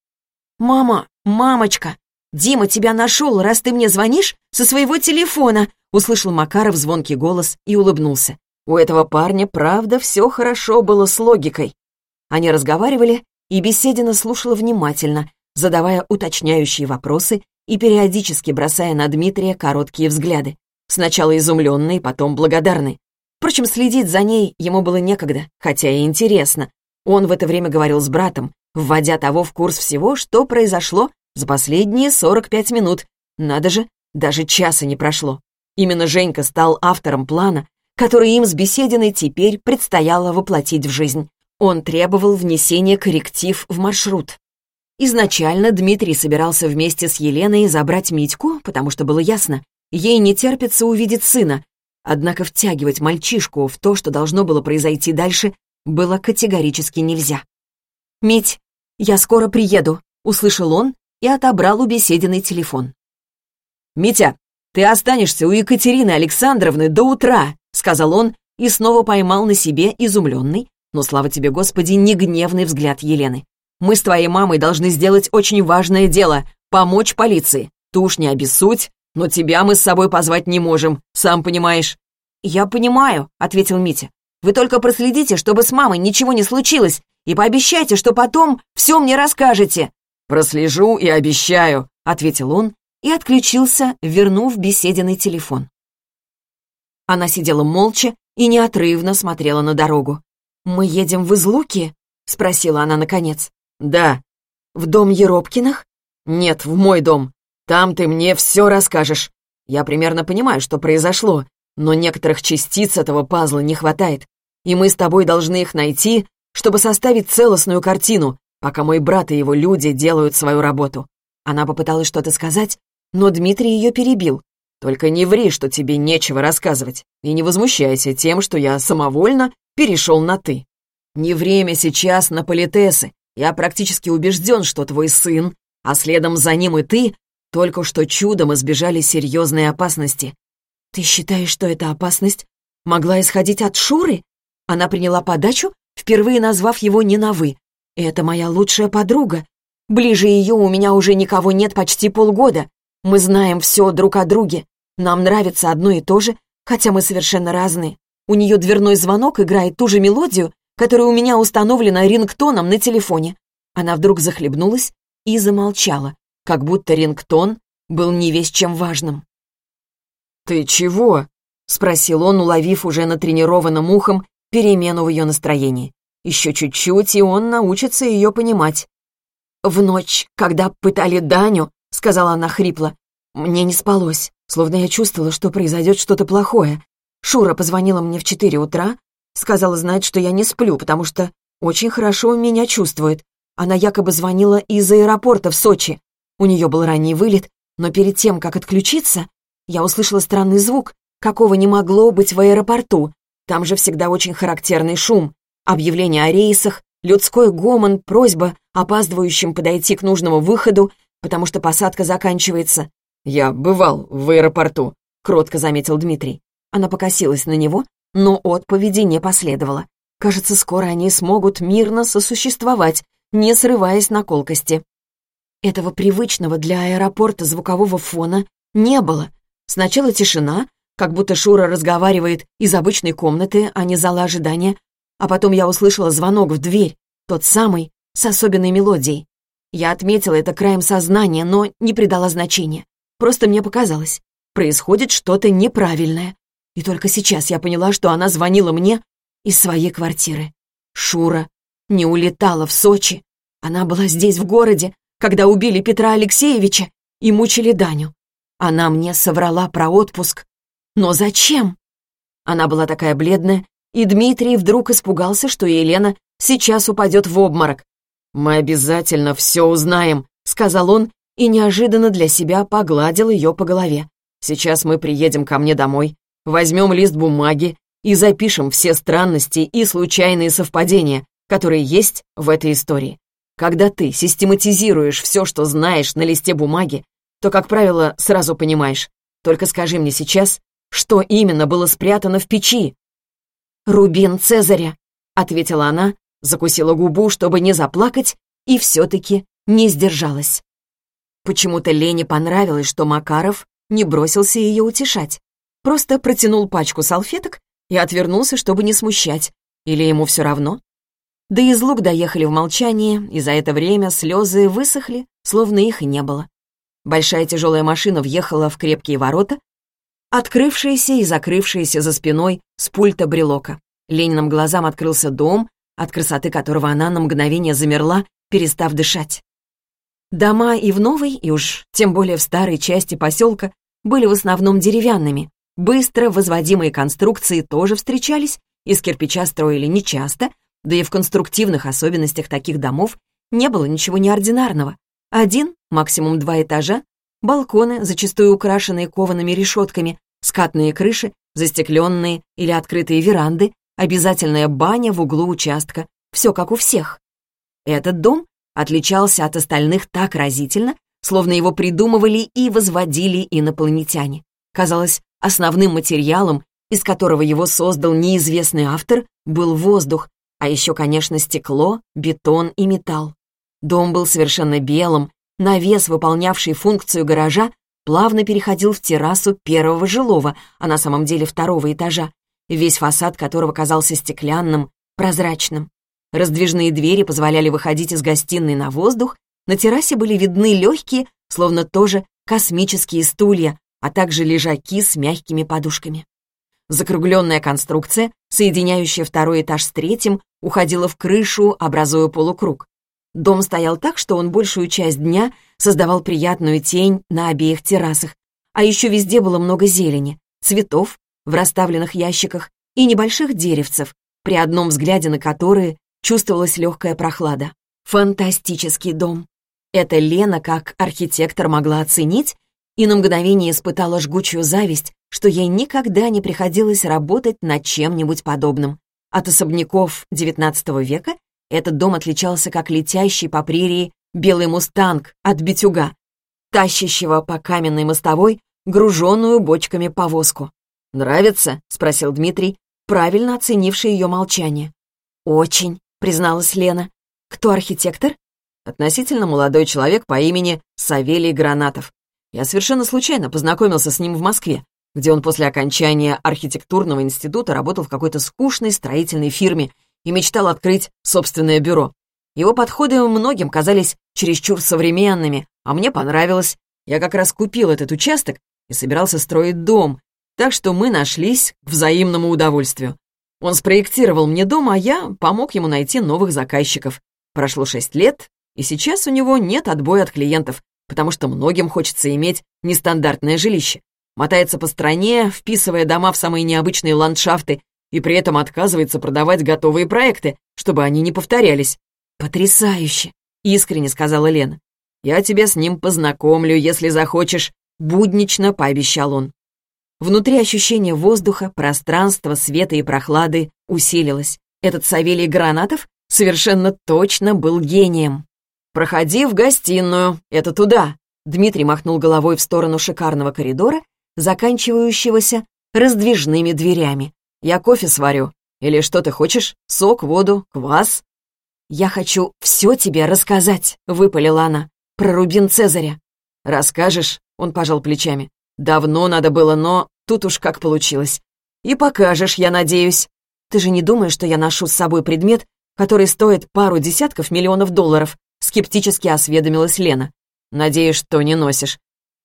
«Мама, мамочка, Дима тебя нашел, раз ты мне звонишь со своего телефона», услышал Макаров звонкий голос и улыбнулся. У этого парня, правда, все хорошо было с логикой. Они разговаривали, и Беседина слушала внимательно, задавая уточняющие вопросы и периодически бросая на Дмитрия короткие взгляды. Сначала изумленные, потом благодарные. Впрочем, следить за ней ему было некогда, хотя и интересно. Он в это время говорил с братом, вводя того в курс всего, что произошло за последние 45 минут. Надо же, даже часа не прошло. Именно Женька стал автором плана, который им с Бесединой теперь предстояло воплотить в жизнь. Он требовал внесения корректив в маршрут. Изначально Дмитрий собирался вместе с Еленой забрать Митьку, потому что было ясно, ей не терпится увидеть сына. Однако втягивать мальчишку в то, что должно было произойти дальше, было категорически нельзя. «Мить, я скоро приеду», — услышал он и отобрал у бесединой телефон. «Митя, ты останешься у Екатерины Александровны до утра», — сказал он и снова поймал на себе изумленный, но, слава тебе, Господи, не гневный взгляд Елены. «Мы с твоей мамой должны сделать очень важное дело — помочь полиции. Ты уж не обессудь, но тебя мы с собой позвать не можем, сам понимаешь». «Я понимаю», — ответил Митя. «Вы только проследите, чтобы с мамой ничего не случилось, и пообещайте, что потом все мне расскажете». «Прослежу и обещаю», — ответил он и отключился, вернув беседенный телефон. Она сидела молча и неотрывно смотрела на дорогу. «Мы едем в Излуки?» — спросила она наконец. «Да». «В дом Еропкиных?» «Нет, в мой дом. Там ты мне все расскажешь. Я примерно понимаю, что произошло, но некоторых частиц этого пазла не хватает, и мы с тобой должны их найти, чтобы составить целостную картину, пока мой брат и его люди делают свою работу». Она попыталась что-то сказать, но Дмитрий ее перебил. «Только не ври, что тебе нечего рассказывать, и не возмущайся тем, что я самовольно перешел на «ты». Не время сейчас на политесы. Я практически убежден, что твой сын, а следом за ним и ты, только что чудом избежали серьезной опасности. Ты считаешь, что эта опасность могла исходить от Шуры? Она приняла подачу, впервые назвав его не на «вы». Это моя лучшая подруга. Ближе ее у меня уже никого нет почти полгода. Мы знаем все друг о друге. Нам нравится одно и то же, хотя мы совершенно разные. У нее дверной звонок играет ту же мелодию, которая у меня установлена рингтоном на телефоне. Она вдруг захлебнулась и замолчала, как будто рингтон был не весь чем важным. «Ты чего?» — спросил он, уловив уже натренированным ухом перемену в ее настроении. Еще чуть-чуть, и он научится ее понимать. «В ночь, когда пытали Даню, — сказала она хрипло. «Мне не спалось, словно я чувствовала, что произойдет что-то плохое. Шура позвонила мне в четыре утра, сказала знать, что я не сплю, потому что очень хорошо меня чувствует. Она якобы звонила из аэропорта в Сочи. У нее был ранний вылет, но перед тем, как отключиться, я услышала странный звук, какого не могло быть в аэропорту. Там же всегда очень характерный шум. Объявление о рейсах, людской гомон, просьба опаздывающим подойти к нужному выходу, потому что посадка заканчивается. «Я бывал в аэропорту», — кротко заметил Дмитрий. Она покосилась на него, но отповеди не последовало. Кажется, скоро они смогут мирно сосуществовать, не срываясь на колкости. Этого привычного для аэропорта звукового фона не было. Сначала тишина, как будто Шура разговаривает из обычной комнаты, а не зала ожидания, а потом я услышала звонок в дверь, тот самый, с особенной мелодией. Я отметила это краем сознания, но не придала значения. Просто мне показалось, происходит что-то неправильное. И только сейчас я поняла, что она звонила мне из своей квартиры. Шура не улетала в Сочи. Она была здесь, в городе, когда убили Петра Алексеевича и мучили Даню. Она мне соврала про отпуск. Но зачем? Она была такая бледная, и Дмитрий вдруг испугался, что Елена сейчас упадет в обморок. «Мы обязательно все узнаем», — сказал он и неожиданно для себя погладил ее по голове. «Сейчас мы приедем ко мне домой, возьмем лист бумаги и запишем все странности и случайные совпадения, которые есть в этой истории. Когда ты систематизируешь все, что знаешь на листе бумаги, то, как правило, сразу понимаешь. Только скажи мне сейчас, что именно было спрятано в печи?» «Рубин Цезаря», — ответила она, закусила губу, чтобы не заплакать, и все-таки не сдержалась. Почему-то Лене понравилось, что Макаров не бросился ее утешать. Просто протянул пачку салфеток и отвернулся, чтобы не смущать. Или ему все равно? Да из лук доехали в молчании, и за это время слезы высохли, словно их и не было. Большая тяжелая машина въехала в крепкие ворота, открывшиеся и закрывшиеся за спиной с пульта брелока. Лениным глазам открылся дом, от красоты которого она на мгновение замерла, перестав дышать. Дома и в новой, и уж тем более в старой части поселка были в основном деревянными. Быстро возводимые конструкции тоже встречались, из кирпича строили нечасто, да и в конструктивных особенностях таких домов не было ничего неординарного. Один, максимум два этажа, балконы, зачастую украшенные коваными решетками, скатные крыши застекленные или открытые веранды, обязательная баня в углу участка. Все как у всех. Этот дом отличался от остальных так разительно, словно его придумывали и возводили инопланетяне. Казалось, основным материалом, из которого его создал неизвестный автор, был воздух, а еще, конечно, стекло, бетон и металл. Дом был совершенно белым, навес, выполнявший функцию гаража, плавно переходил в террасу первого жилого, а на самом деле второго этажа, весь фасад которого казался стеклянным, прозрачным. Раздвижные двери позволяли выходить из гостиной на воздух, на террасе были видны легкие, словно тоже космические стулья, а также лежаки с мягкими подушками. Закругленная конструкция, соединяющая второй этаж с третьим, уходила в крышу, образуя полукруг. Дом стоял так, что он большую часть дня создавал приятную тень на обеих террасах, а еще везде было много зелени, цветов в расставленных ящиках и небольших деревцев, при одном взгляде на которые чувствовалась легкая прохлада. Фантастический дом. Это Лена, как архитектор, могла оценить и на мгновение испытала жгучую зависть, что ей никогда не приходилось работать над чем-нибудь подобным. От особняков XIX века этот дом отличался как летящий по прерии белый мустанг от битюга, тащащего по каменной мостовой груженную бочками повозку. «Нравится?» — спросил Дмитрий, правильно оценивший ее молчание. «Очень», — призналась Лена. «Кто архитектор?» Относительно молодой человек по имени Савелий Гранатов. Я совершенно случайно познакомился с ним в Москве, где он после окончания архитектурного института работал в какой-то скучной строительной фирме и мечтал открыть собственное бюро. Его подходы многим казались чересчур современными, а мне понравилось. Я как раз купил этот участок и собирался строить дом, так что мы нашлись к взаимному удовольствию. Он спроектировал мне дом, а я помог ему найти новых заказчиков. Прошло шесть лет, и сейчас у него нет отбоя от клиентов, потому что многим хочется иметь нестандартное жилище. Мотается по стране, вписывая дома в самые необычные ландшафты и при этом отказывается продавать готовые проекты, чтобы они не повторялись. «Потрясающе!» — искренне сказала Лена. «Я тебя с ним познакомлю, если захочешь», — буднично пообещал он. Внутри ощущение воздуха, пространства, света и прохлады усилилось. Этот Савелий Гранатов совершенно точно был гением. «Проходи в гостиную, это туда», Дмитрий махнул головой в сторону шикарного коридора, заканчивающегося раздвижными дверями. Я кофе сварю. Или что ты хочешь? Сок, воду, квас?» «Я хочу все тебе рассказать», — выпалила она, — «про Рубин Цезаря». «Расскажешь?» — он пожал плечами. «Давно надо было, но тут уж как получилось. И покажешь, я надеюсь. Ты же не думаешь, что я ношу с собой предмет, который стоит пару десятков миллионов долларов?» — скептически осведомилась Лена. «Надеюсь, что не носишь.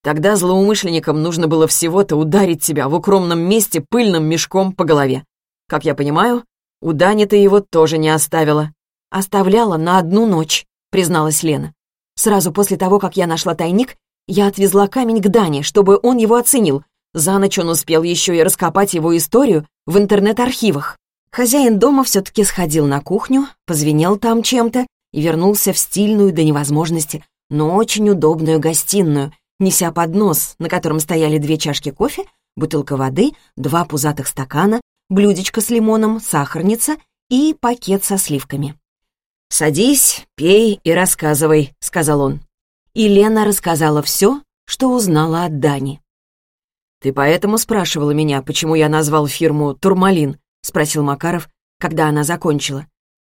Тогда злоумышленникам нужно было всего-то ударить тебя в укромном месте пыльным мешком по голове. Как я понимаю, у Дани ты его тоже не оставила. Оставляла на одну ночь, призналась Лена. Сразу после того, как я нашла тайник, я отвезла камень к Дане, чтобы он его оценил. За ночь он успел еще и раскопать его историю в интернет-архивах. Хозяин дома все-таки сходил на кухню, позвенел там чем-то и вернулся в стильную до невозможности, но очень удобную гостиную, неся поднос, на котором стояли две чашки кофе, бутылка воды, два пузатых стакана, блюдечко с лимоном, сахарница и пакет со сливками. «Садись, пей и рассказывай», — сказал он. И Лена рассказала все, что узнала от Дани. «Ты поэтому спрашивала меня, почему я назвал фирму «Турмалин», — спросил Макаров, когда она закончила.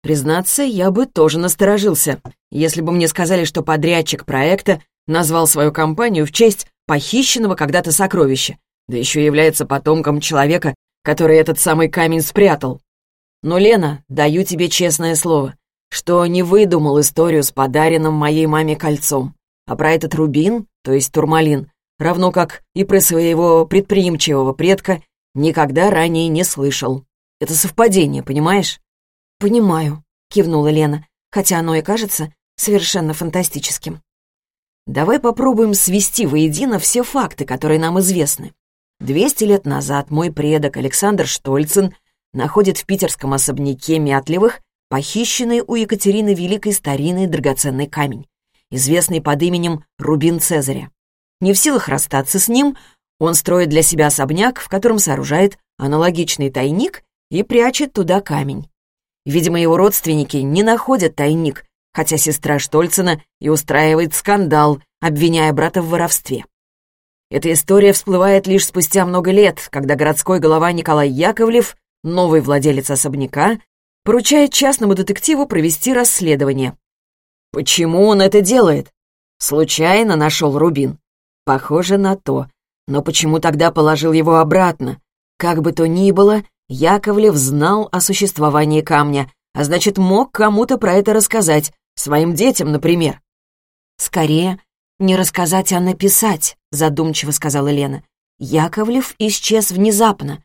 Признаться, я бы тоже насторожился, если бы мне сказали, что подрядчик проекта назвал свою компанию в честь похищенного когда-то сокровища, да еще является потомком человека, который этот самый камень спрятал. Но, Лена, даю тебе честное слово, что не выдумал историю с подаренным моей маме кольцом, а про этот рубин, то есть турмалин, равно как и про своего предприимчивого предка, никогда ранее не слышал. Это совпадение, понимаешь? «Понимаю», — кивнула Лена, хотя оно и кажется совершенно фантастическим. Давай попробуем свести воедино все факты, которые нам известны. Двести лет назад мой предок Александр Штольцин находит в питерском особняке Мятлевых похищенный у Екатерины Великой старинный драгоценный камень, известный под именем Рубин Цезаря. Не в силах расстаться с ним, Он строит для себя особняк, в котором сооружает аналогичный тайник и прячет туда камень. Видимо, его родственники не находят тайник, хотя сестра Штольцена и устраивает скандал, обвиняя брата в воровстве. Эта история всплывает лишь спустя много лет, когда городской голова Николай Яковлев, новый владелец особняка, поручает частному детективу провести расследование. Почему он это делает? Случайно нашел рубин. Похоже на то. Но почему тогда положил его обратно? Как бы то ни было, Яковлев знал о существовании камня, а значит, мог кому-то про это рассказать, своим детям, например. «Скорее, не рассказать, а написать», — задумчиво сказала Лена. Яковлев исчез внезапно.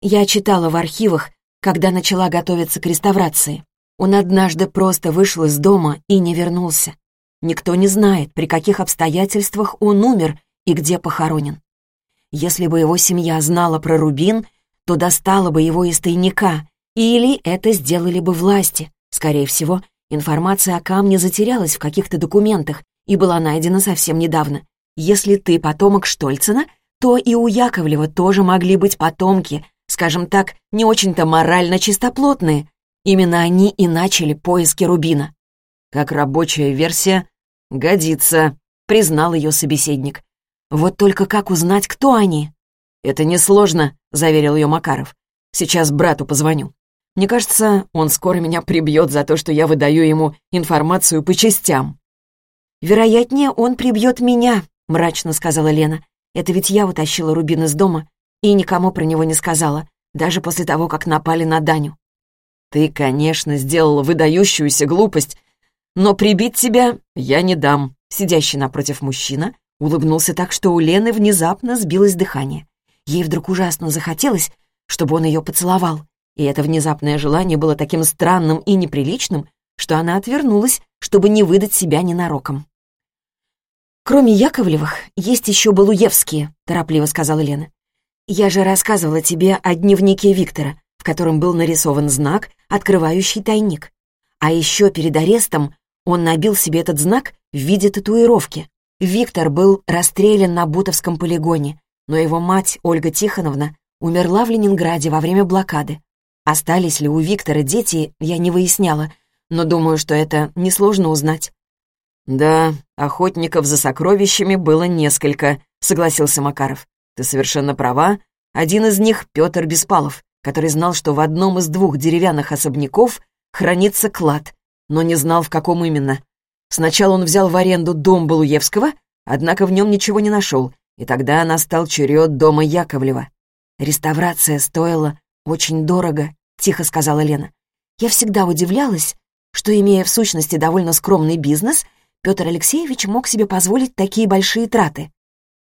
Я читала в архивах, когда начала готовиться к реставрации. Он однажды просто вышел из дома и не вернулся. Никто не знает, при каких обстоятельствах он умер и где похоронен. Если бы его семья знала про Рубин, то достала бы его из тайника, или это сделали бы власти. Скорее всего, информация о камне затерялась в каких-то документах и была найдена совсем недавно. Если ты потомок Штольцена, то и у Яковлева тоже могли быть потомки, скажем так, не очень-то морально чистоплотные. Именно они и начали поиски Рубина. Как рабочая версия, годится, признал ее собеседник. Вот только как узнать, кто они? Это несложно, заверил ее Макаров. Сейчас брату позвоню. Мне кажется, он скоро меня прибьет за то, что я выдаю ему информацию по частям. «Вероятнее, он прибьет меня», — мрачно сказала Лена. «Это ведь я утащила Рубин из дома и никому про него не сказала, даже после того, как напали на Даню». «Ты, конечно, сделала выдающуюся глупость, но прибить тебя я не дам». Сидящий напротив мужчина улыбнулся так, что у Лены внезапно сбилось дыхание. Ей вдруг ужасно захотелось, чтобы он ее поцеловал, и это внезапное желание было таким странным и неприличным, что она отвернулась, чтобы не выдать себя ненароком. «Кроме Яковлевых, есть еще Балуевские», — торопливо сказала Лена. «Я же рассказывала тебе о дневнике Виктора, в котором был нарисован знак, открывающий тайник. А еще перед арестом он набил себе этот знак в виде татуировки. Виктор был расстрелян на Бутовском полигоне, но его мать, Ольга Тихоновна, умерла в Ленинграде во время блокады. Остались ли у Виктора дети, я не выясняла, но думаю, что это несложно узнать. «Да, охотников за сокровищами было несколько», — согласился Макаров. «Ты совершенно права. Один из них — Петр Беспалов, который знал, что в одном из двух деревянных особняков хранится клад, но не знал, в каком именно. Сначала он взял в аренду дом Балуевского, однако в нем ничего не нашел, и тогда настал черед дома Яковлева. «Реставрация стоила очень дорого», — тихо сказала Лена. «Я всегда удивлялась, что, имея в сущности довольно скромный бизнес, — Петр Алексеевич мог себе позволить такие большие траты.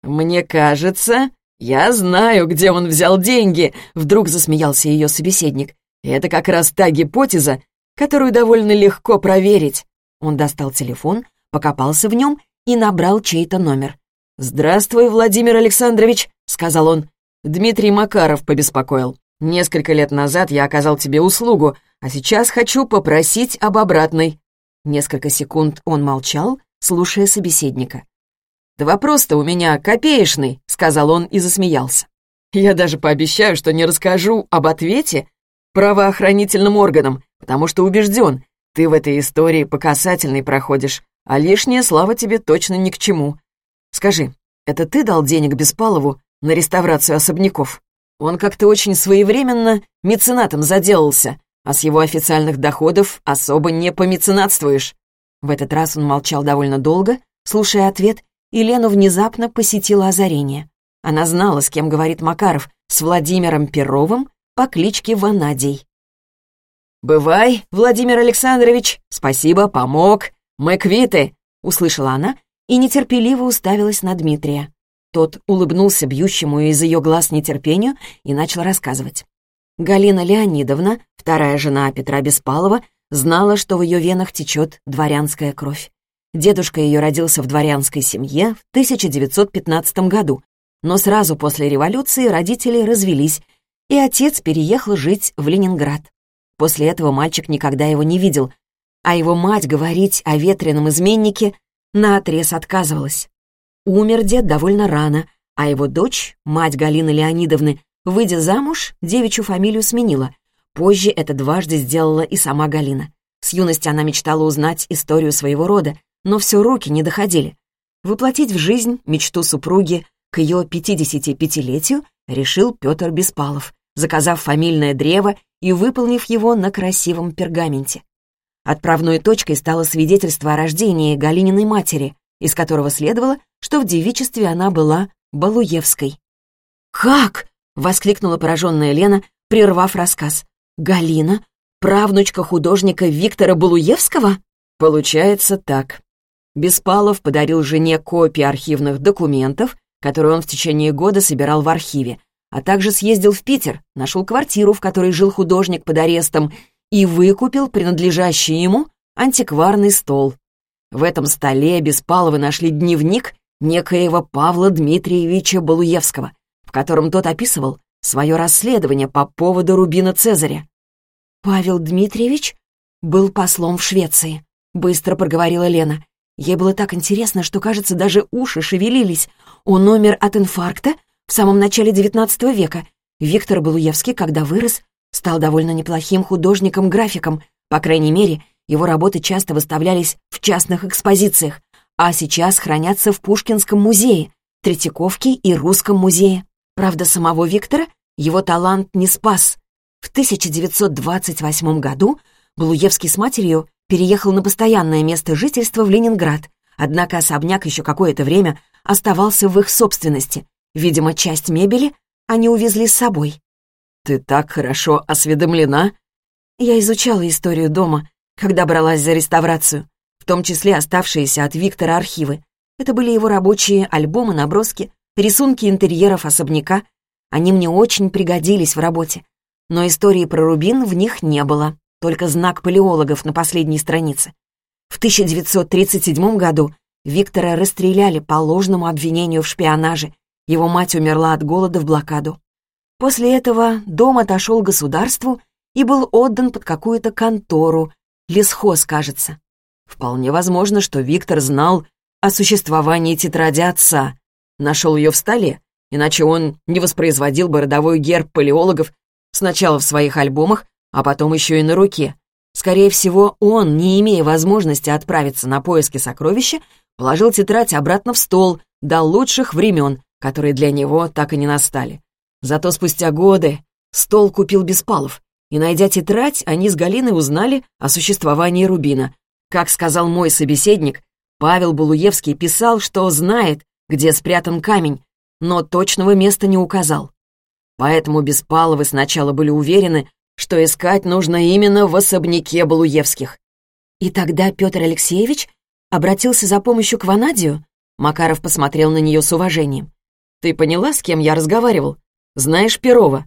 «Мне кажется, я знаю, где он взял деньги», — вдруг засмеялся ее собеседник. «Это как раз та гипотеза, которую довольно легко проверить». Он достал телефон, покопался в нем и набрал чей-то номер. «Здравствуй, Владимир Александрович», — сказал он. «Дмитрий Макаров побеспокоил. Несколько лет назад я оказал тебе услугу, а сейчас хочу попросить об обратной. Несколько секунд он молчал, слушая собеседника. «Да вопрос-то у меня копеечный», — сказал он и засмеялся. «Я даже пообещаю, что не расскажу об ответе правоохранительным органам, потому что убежден, ты в этой истории по касательной проходишь, а лишняя слава тебе точно ни к чему. Скажи, это ты дал денег Беспалову на реставрацию особняков? Он как-то очень своевременно меценатом заделался, а с его официальных доходов особо не помеценатствуешь». В этот раз он молчал довольно долго, слушая ответ, и Лену внезапно посетило озарение. Она знала, с кем говорит Макаров, с Владимиром Перовым по кличке Ванадий. «Бывай, Владимир Александрович, спасибо, помог, мы квиты», — услышала она и нетерпеливо уставилась на Дмитрия. Тот улыбнулся бьющему из ее глаз нетерпению и начал рассказывать. Галина Леонидовна, вторая жена Петра Беспалова, знала, что в ее венах течет дворянская кровь. Дедушка ее родился в дворянской семье в 1915 году, но сразу после революции родители развелись, и отец переехал жить в Ленинград. После этого мальчик никогда его не видел, а его мать говорить о ветреном изменнике наотрез отказывалась. Умер дед довольно рано, А его дочь, мать Галины Леонидовны, выйдя замуж, девичью фамилию сменила. Позже это дважды сделала и сама Галина. С юности она мечтала узнать историю своего рода, но все руки не доходили. Воплотить в жизнь мечту супруги к ее 55-летию решил Петр Беспалов, заказав фамильное древо и выполнив его на красивом пергаменте. Отправной точкой стало свидетельство о рождении Галининой матери, из которого следовало, что в девичестве она была Балуевской. «Как?» — воскликнула пораженная Лена, прервав рассказ. «Галина? Правнучка художника Виктора Балуевского?» Получается так. Беспалов подарил жене копии архивных документов, которые он в течение года собирал в архиве, а также съездил в Питер, нашел квартиру, в которой жил художник под арестом, и выкупил принадлежащий ему антикварный стол. В этом столе Беспаловы нашли дневник некоего Павла Дмитриевича Балуевского, в котором тот описывал свое расследование по поводу Рубина Цезаря. «Павел Дмитриевич был послом в Швеции», — быстро проговорила Лена. Ей было так интересно, что, кажется, даже уши шевелились. Он умер от инфаркта в самом начале XIX века. Виктор Балуевский, когда вырос, стал довольно неплохим художником-графиком. По крайней мере, его работы часто выставлялись в частных экспозициях, а сейчас хранятся в Пушкинском музее, Третьяковке и Русском музее. Правда, самого Виктора его талант не спас. В 1928 году Балуевский с матерью переехал на постоянное место жительства в Ленинград, однако особняк еще какое-то время оставался в их собственности. Видимо, часть мебели они увезли с собой. «Ты так хорошо осведомлена?» Я изучала историю дома, когда бралась за реставрацию, в том числе оставшиеся от Виктора архивы. Это были его рабочие альбомы, наброски, рисунки интерьеров особняка. Они мне очень пригодились в работе. Но истории про Рубин в них не было только знак палеологов на последней странице. В 1937 году Виктора расстреляли по ложному обвинению в шпионаже. Его мать умерла от голода в блокаду. После этого дом отошел государству и был отдан под какую-то контору, лесхоз, кажется. Вполне возможно, что Виктор знал о существовании тетради отца, нашел ее в столе, иначе он не воспроизводил бы родовой герб палеологов сначала в своих альбомах, а потом еще и на руке. Скорее всего, он, не имея возможности отправиться на поиски сокровища, положил тетрадь обратно в стол до лучших времен, которые для него так и не настали. Зато спустя годы стол купил Беспалов, и, найдя тетрадь, они с Галиной узнали о существовании Рубина. Как сказал мой собеседник, Павел Булуевский писал, что знает, где спрятан камень, но точного места не указал. Поэтому Беспаловы сначала были уверены, что искать нужно именно в особняке Балуевских. И тогда Петр Алексеевич обратился за помощью к Ванадию? Макаров посмотрел на нее с уважением. «Ты поняла, с кем я разговаривал? Знаешь Перова?»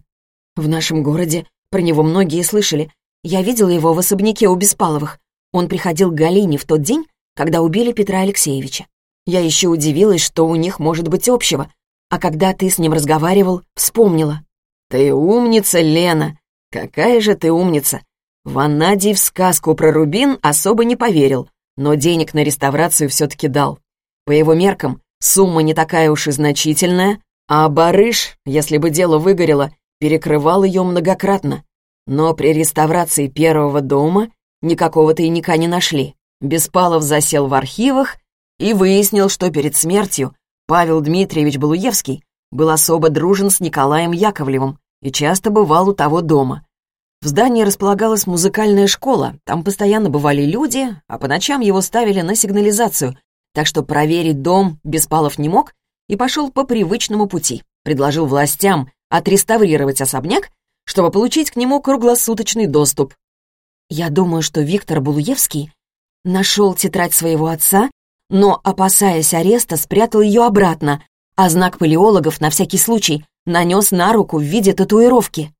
«В нашем городе про него многие слышали. Я видела его в особняке у Беспаловых. Он приходил к Галине в тот день, когда убили Петра Алексеевича. Я еще удивилась, что у них может быть общего. А когда ты с ним разговаривал, вспомнила». «Ты умница, Лена!» «Какая же ты умница!» Ванадий в сказку про Рубин особо не поверил, но денег на реставрацию все-таки дал. По его меркам, сумма не такая уж и значительная, а барыш, если бы дело выгорело, перекрывал ее многократно. Но при реставрации первого дома никакого тайника не нашли. Беспалов засел в архивах и выяснил, что перед смертью Павел Дмитриевич Балуевский был особо дружен с Николаем Яковлевым, и часто бывал у того дома. В здании располагалась музыкальная школа, там постоянно бывали люди, а по ночам его ставили на сигнализацию, так что проверить дом Беспалов не мог и пошел по привычному пути. Предложил властям отреставрировать особняк, чтобы получить к нему круглосуточный доступ. Я думаю, что Виктор Булуевский нашел тетрадь своего отца, но, опасаясь ареста, спрятал ее обратно, а знак палеологов на всякий случай нанес на руку в виде татуировки.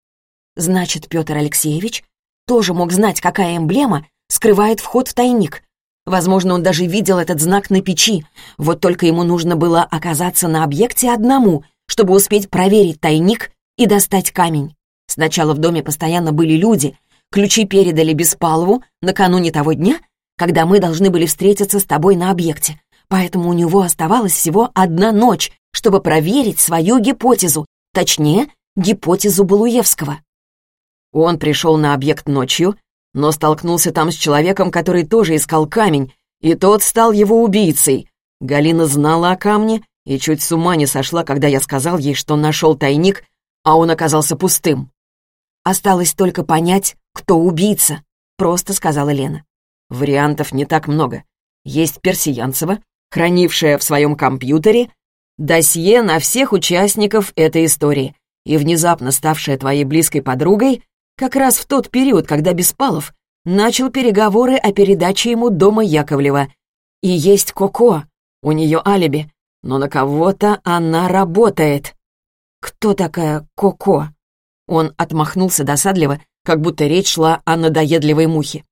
Значит, Петр Алексеевич тоже мог знать, какая эмблема скрывает вход в тайник. Возможно, он даже видел этот знак на печи, вот только ему нужно было оказаться на объекте одному, чтобы успеть проверить тайник и достать камень. Сначала в доме постоянно были люди, ключи передали Беспалову накануне того дня, когда мы должны были встретиться с тобой на объекте, поэтому у него оставалась всего одна ночь, чтобы проверить свою гипотезу, точнее, гипотезу Балуевского. Он пришел на объект ночью, но столкнулся там с человеком, который тоже искал камень, и тот стал его убийцей. Галина знала о камне и чуть с ума не сошла, когда я сказал ей, что нашел тайник, а он оказался пустым. «Осталось только понять, кто убийца», — просто сказала Лена. Вариантов не так много. Есть Персиянцева, хранившая в своем компьютере досье на всех участников этой истории и внезапно ставшая твоей близкой подругой как раз в тот период, когда Беспалов начал переговоры о передаче ему дома Яковлева. И есть Коко, у нее алиби, но на кого-то она работает. «Кто такая Коко?» Он отмахнулся досадливо, как будто речь шла о надоедливой мухе.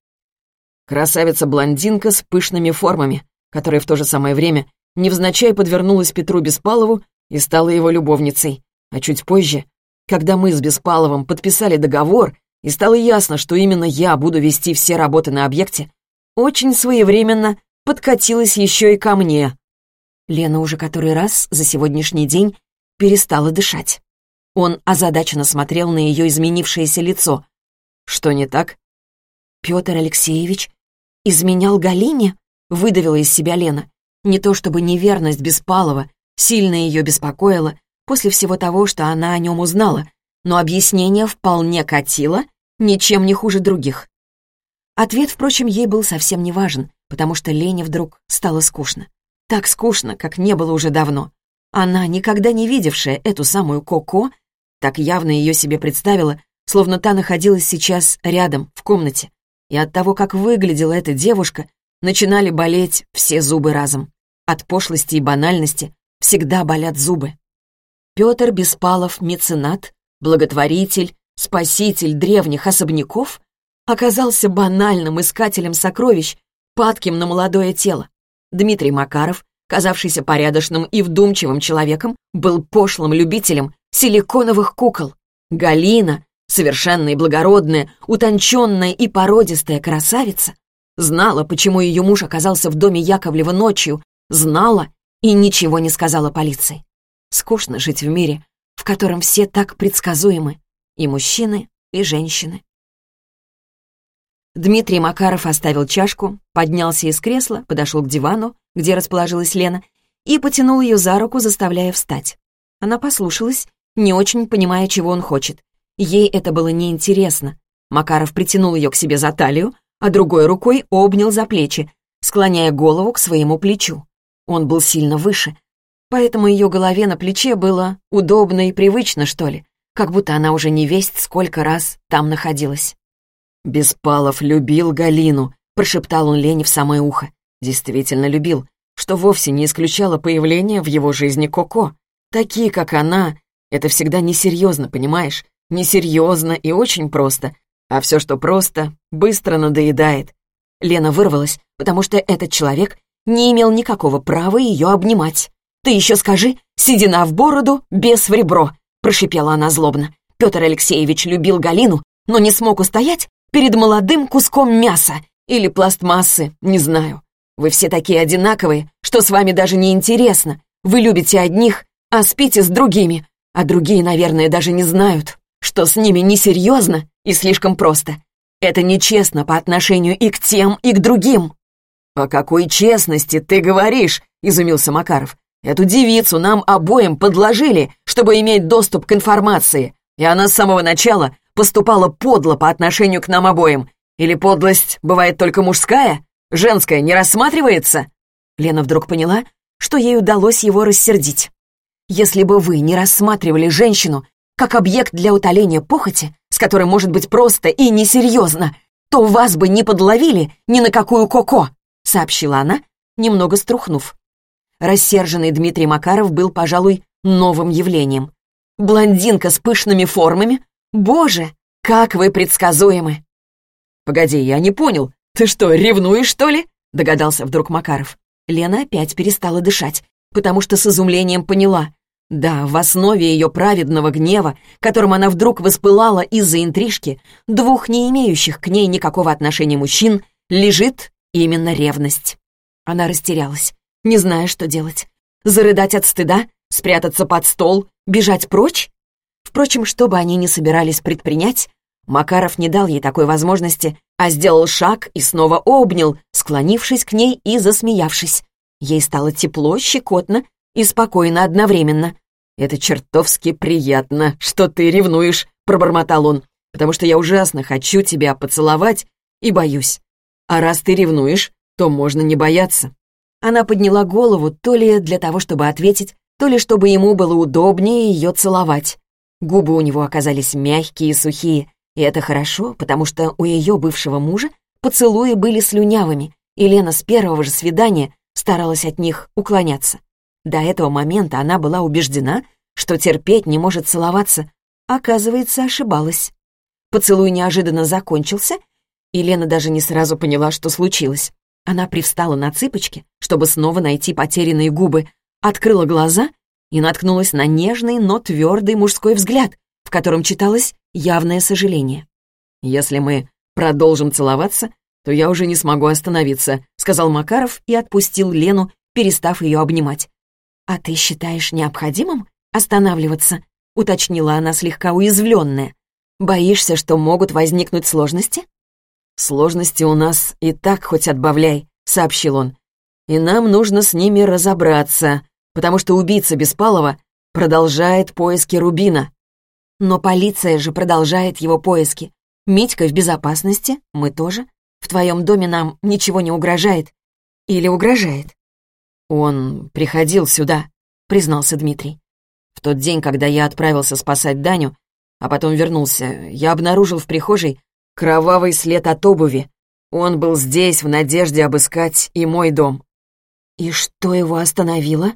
Красавица-блондинка с пышными формами, которая в то же самое время невзначай подвернулась Петру Беспалову и стала его любовницей. А чуть позже, когда мы с Беспаловым подписали договор и стало ясно, что именно я буду вести все работы на объекте, очень своевременно подкатилась еще и ко мне. Лена уже который раз за сегодняшний день перестала дышать. Он озадаченно смотрел на ее изменившееся лицо. «Что не так?» «Петр Алексеевич изменял Галине?» — выдавила из себя Лена. Не то чтобы неверность Беспалова сильно ее беспокоила после всего того, что она о нем узнала, но объяснение вполне катило, ничем не хуже других. Ответ, впрочем, ей был совсем не важен, потому что Лене вдруг стало скучно. Так скучно, как не было уже давно. Она, никогда не видевшая эту самую Коко, так явно ее себе представила, словно та находилась сейчас рядом, в комнате. И от того, как выглядела эта девушка, начинали болеть все зубы разом. От пошлости и банальности всегда болят зубы. Петр Беспалов, меценат, благотворитель, спаситель древних особняков, оказался банальным искателем сокровищ, падким на молодое тело. Дмитрий Макаров, казавшийся порядочным и вдумчивым человеком, был пошлым любителем силиконовых кукол. Галина, совершенная и благородная, утонченная и породистая красавица, знала, почему ее муж оказался в доме Яковлева ночью, знала и ничего не сказала полиции. Скучно жить в мире, в котором все так предсказуемы, и мужчины, и женщины. Дмитрий Макаров оставил чашку, поднялся из кресла, подошел к дивану, где расположилась Лена, и потянул ее за руку, заставляя встать. Она послушалась, не очень понимая, чего он хочет. Ей это было неинтересно. Макаров притянул ее к себе за талию, а другой рукой обнял за плечи, склоняя голову к своему плечу. Он был сильно выше, поэтому ее голове на плече было удобно и привычно, что ли, как будто она уже не весть сколько раз там находилась. «Беспалов любил Галину», — прошептал он Лене в самое ухо. Действительно любил, что вовсе не исключало появление в его жизни Коко. Такие, как она, это всегда несерьезно, понимаешь? Несерьезно и очень просто. А все, что просто, быстро надоедает. Лена вырвалась, потому что этот человек не имел никакого права ее обнимать. «Ты еще скажи, седина в бороду, без в ребро», — прошипела она злобно. Петр Алексеевич любил Галину, но не смог устоять перед молодым куском мяса или пластмассы, не знаю. Вы все такие одинаковые, что с вами даже не интересно. Вы любите одних, а спите с другими, а другие, наверное, даже не знают, что с ними несерьезно и слишком просто. Это нечестно по отношению и к тем, и к другим». «О какой честности ты говоришь?» — изумился Макаров. «Эту девицу нам обоим подложили, чтобы иметь доступ к информации, и она с самого начала поступала подло по отношению к нам обоим. Или подлость бывает только мужская? Женская не рассматривается?» Лена вдруг поняла, что ей удалось его рассердить. «Если бы вы не рассматривали женщину как объект для утоления похоти, с которой может быть просто и несерьезно, то вас бы не подловили ни на какую коко», — сообщила она, немного струхнув. Рассерженный Дмитрий Макаров был, пожалуй, новым явлением. «Блондинка с пышными формами? Боже, как вы предсказуемы!» «Погоди, я не понял. Ты что, ревнуешь, что ли?» — догадался вдруг Макаров. Лена опять перестала дышать, потому что с изумлением поняла. Да, в основе ее праведного гнева, которым она вдруг воспылала из-за интрижки, двух не имеющих к ней никакого отношения мужчин, лежит именно ревность. Она растерялась, не зная, что делать. Зарыдать от стыда Спрятаться под стол? Бежать прочь? Впрочем, что бы они ни собирались предпринять, Макаров не дал ей такой возможности, а сделал шаг и снова обнял, склонившись к ней и засмеявшись. Ей стало тепло, щекотно и спокойно одновременно. «Это чертовски приятно, что ты ревнуешь», — пробормотал он, «потому что я ужасно хочу тебя поцеловать и боюсь. А раз ты ревнуешь, то можно не бояться». Она подняла голову то ли для того, чтобы ответить, то ли чтобы ему было удобнее ее целовать. Губы у него оказались мягкие и сухие, и это хорошо, потому что у ее бывшего мужа поцелуи были слюнявыми, и Лена с первого же свидания старалась от них уклоняться. До этого момента она была убеждена, что терпеть не может целоваться. Оказывается, ошибалась. Поцелуй неожиданно закончился, и Лена даже не сразу поняла, что случилось. Она привстала на цыпочки, чтобы снова найти потерянные губы, открыла глаза и наткнулась на нежный, но твердый мужской взгляд, в котором читалось явное сожаление. «Если мы продолжим целоваться, то я уже не смогу остановиться», сказал Макаров и отпустил Лену, перестав ее обнимать. «А ты считаешь необходимым останавливаться?» уточнила она слегка уязвленная. «Боишься, что могут возникнуть сложности?» «Сложности у нас и так хоть отбавляй», — сообщил он. «И нам нужно с ними разобраться, потому что убийца Беспалова продолжает поиски Рубина». «Но полиция же продолжает его поиски. Митька в безопасности, мы тоже. В твоем доме нам ничего не угрожает. Или угрожает?» «Он приходил сюда», — признался Дмитрий. «В тот день, когда я отправился спасать Даню, а потом вернулся, я обнаружил в прихожей кровавый след от обуви. Он был здесь в надежде обыскать и мой дом». «И что его остановило?»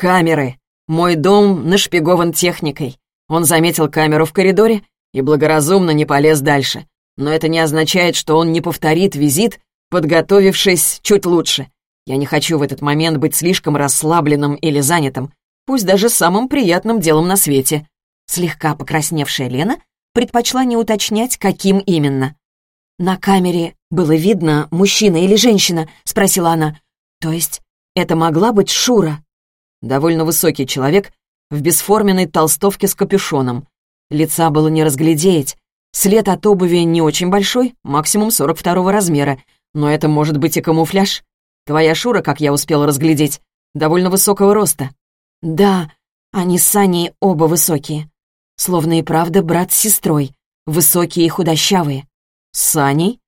«Камеры. Мой дом нашпигован техникой. Он заметил камеру в коридоре и благоразумно не полез дальше но это не означает, что он не повторит визит, подготовившись чуть лучше. Я не хочу в этот момент быть слишком расслабленным или занятым, пусть даже самым приятным делом на свете. Слегка покрасневшая Лена предпочла не уточнять, каким именно. «На камере было видно, мужчина или женщина?» — спросила она. «То есть это могла быть Шура?» Довольно высокий человек в бесформенной толстовке с капюшоном. Лица было не разглядеть, След от обуви не очень большой, максимум 42-го размера, но это может быть и камуфляж. Твоя Шура, как я успел разглядеть, довольно высокого роста. Да, они с Саней оба высокие. Словно и правда брат с сестрой, высокие и худощавые. С Саней?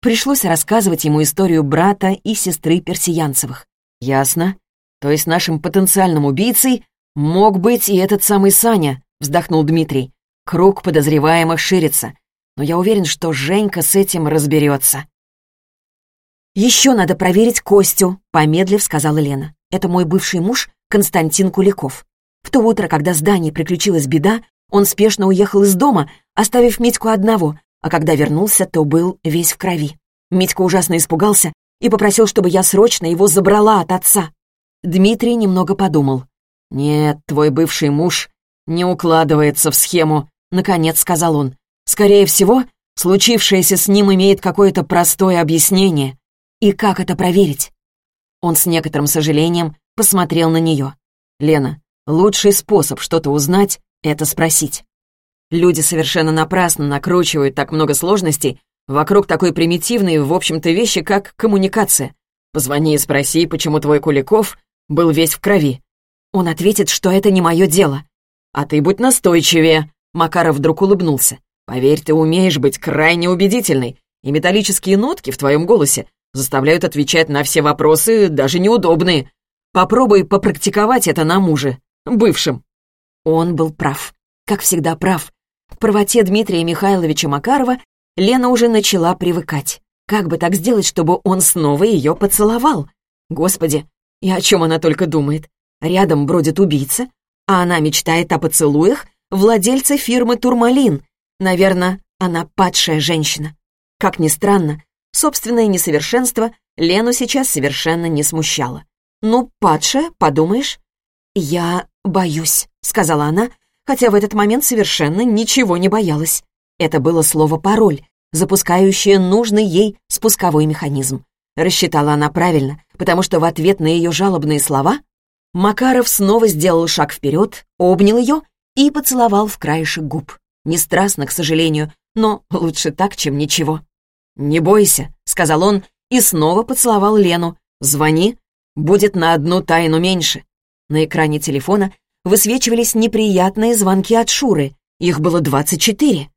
Пришлось рассказывать ему историю брата и сестры Персиянцевых. Ясно. То есть нашим потенциальным убийцей мог быть и этот самый Саня, вздохнул Дмитрий. Круг подозреваемых ширится, но я уверен, что Женька с этим разберется. «Еще надо проверить Костю», — помедлив сказала Лена. «Это мой бывший муж Константин Куликов. В то утро, когда с Даней приключилась беда, он спешно уехал из дома, оставив Митьку одного, а когда вернулся, то был весь в крови. Митька ужасно испугался и попросил, чтобы я срочно его забрала от отца. Дмитрий немного подумал. «Нет, твой бывший муж не укладывается в схему — наконец сказал он. «Скорее всего, случившееся с ним имеет какое-то простое объяснение. И как это проверить?» Он с некоторым сожалением посмотрел на нее. «Лена, лучший способ что-то узнать — это спросить. Люди совершенно напрасно накручивают так много сложностей вокруг такой примитивной, в общем-то, вещи, как коммуникация. Позвони и спроси, почему твой Куликов был весь в крови. Он ответит, что это не мое дело. А ты будь настойчивее. Макаров вдруг улыбнулся. «Поверь, ты умеешь быть крайне убедительной, и металлические нотки в твоем голосе заставляют отвечать на все вопросы, даже неудобные. Попробуй попрактиковать это на муже, бывшем». Он был прав. Как всегда прав. К правоте Дмитрия Михайловича Макарова Лена уже начала привыкать. Как бы так сделать, чтобы он снова ее поцеловал? Господи, и о чем она только думает? Рядом бродит убийца, а она мечтает о поцелуях владельца фирмы «Турмалин». Наверное, она падшая женщина. Как ни странно, собственное несовершенство Лену сейчас совершенно не смущало. «Ну, падшая, подумаешь?» «Я боюсь», — сказала она, хотя в этот момент совершенно ничего не боялась. Это было слово-пароль, запускающее нужный ей спусковой механизм. Рассчитала она правильно, потому что в ответ на ее жалобные слова Макаров снова сделал шаг вперед, обнял ее и поцеловал в краешек губ. Не страстно, к сожалению, но лучше так, чем ничего. «Не бойся», — сказал он и снова поцеловал Лену. «Звони, будет на одну тайну меньше». На экране телефона высвечивались неприятные звонки от Шуры. Их было двадцать четыре.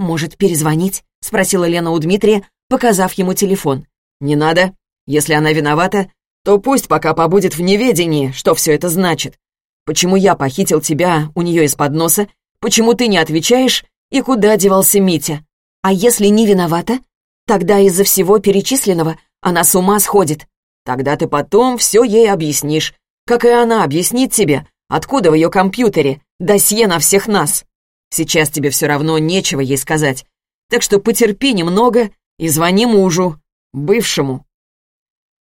«Может, перезвонить?» — спросила Лена у Дмитрия, показав ему телефон. «Не надо. Если она виновата, то пусть пока побудет в неведении, что все это значит. Почему я похитил тебя у нее из-под носа? Почему ты не отвечаешь? И куда девался Митя? А если не виновата? Тогда из-за всего перечисленного она с ума сходит. Тогда ты потом все ей объяснишь. Как и она объяснит тебе, откуда в ее компьютере досье на всех нас. Сейчас тебе все равно нечего ей сказать. Так что потерпи немного и звони мужу, бывшему.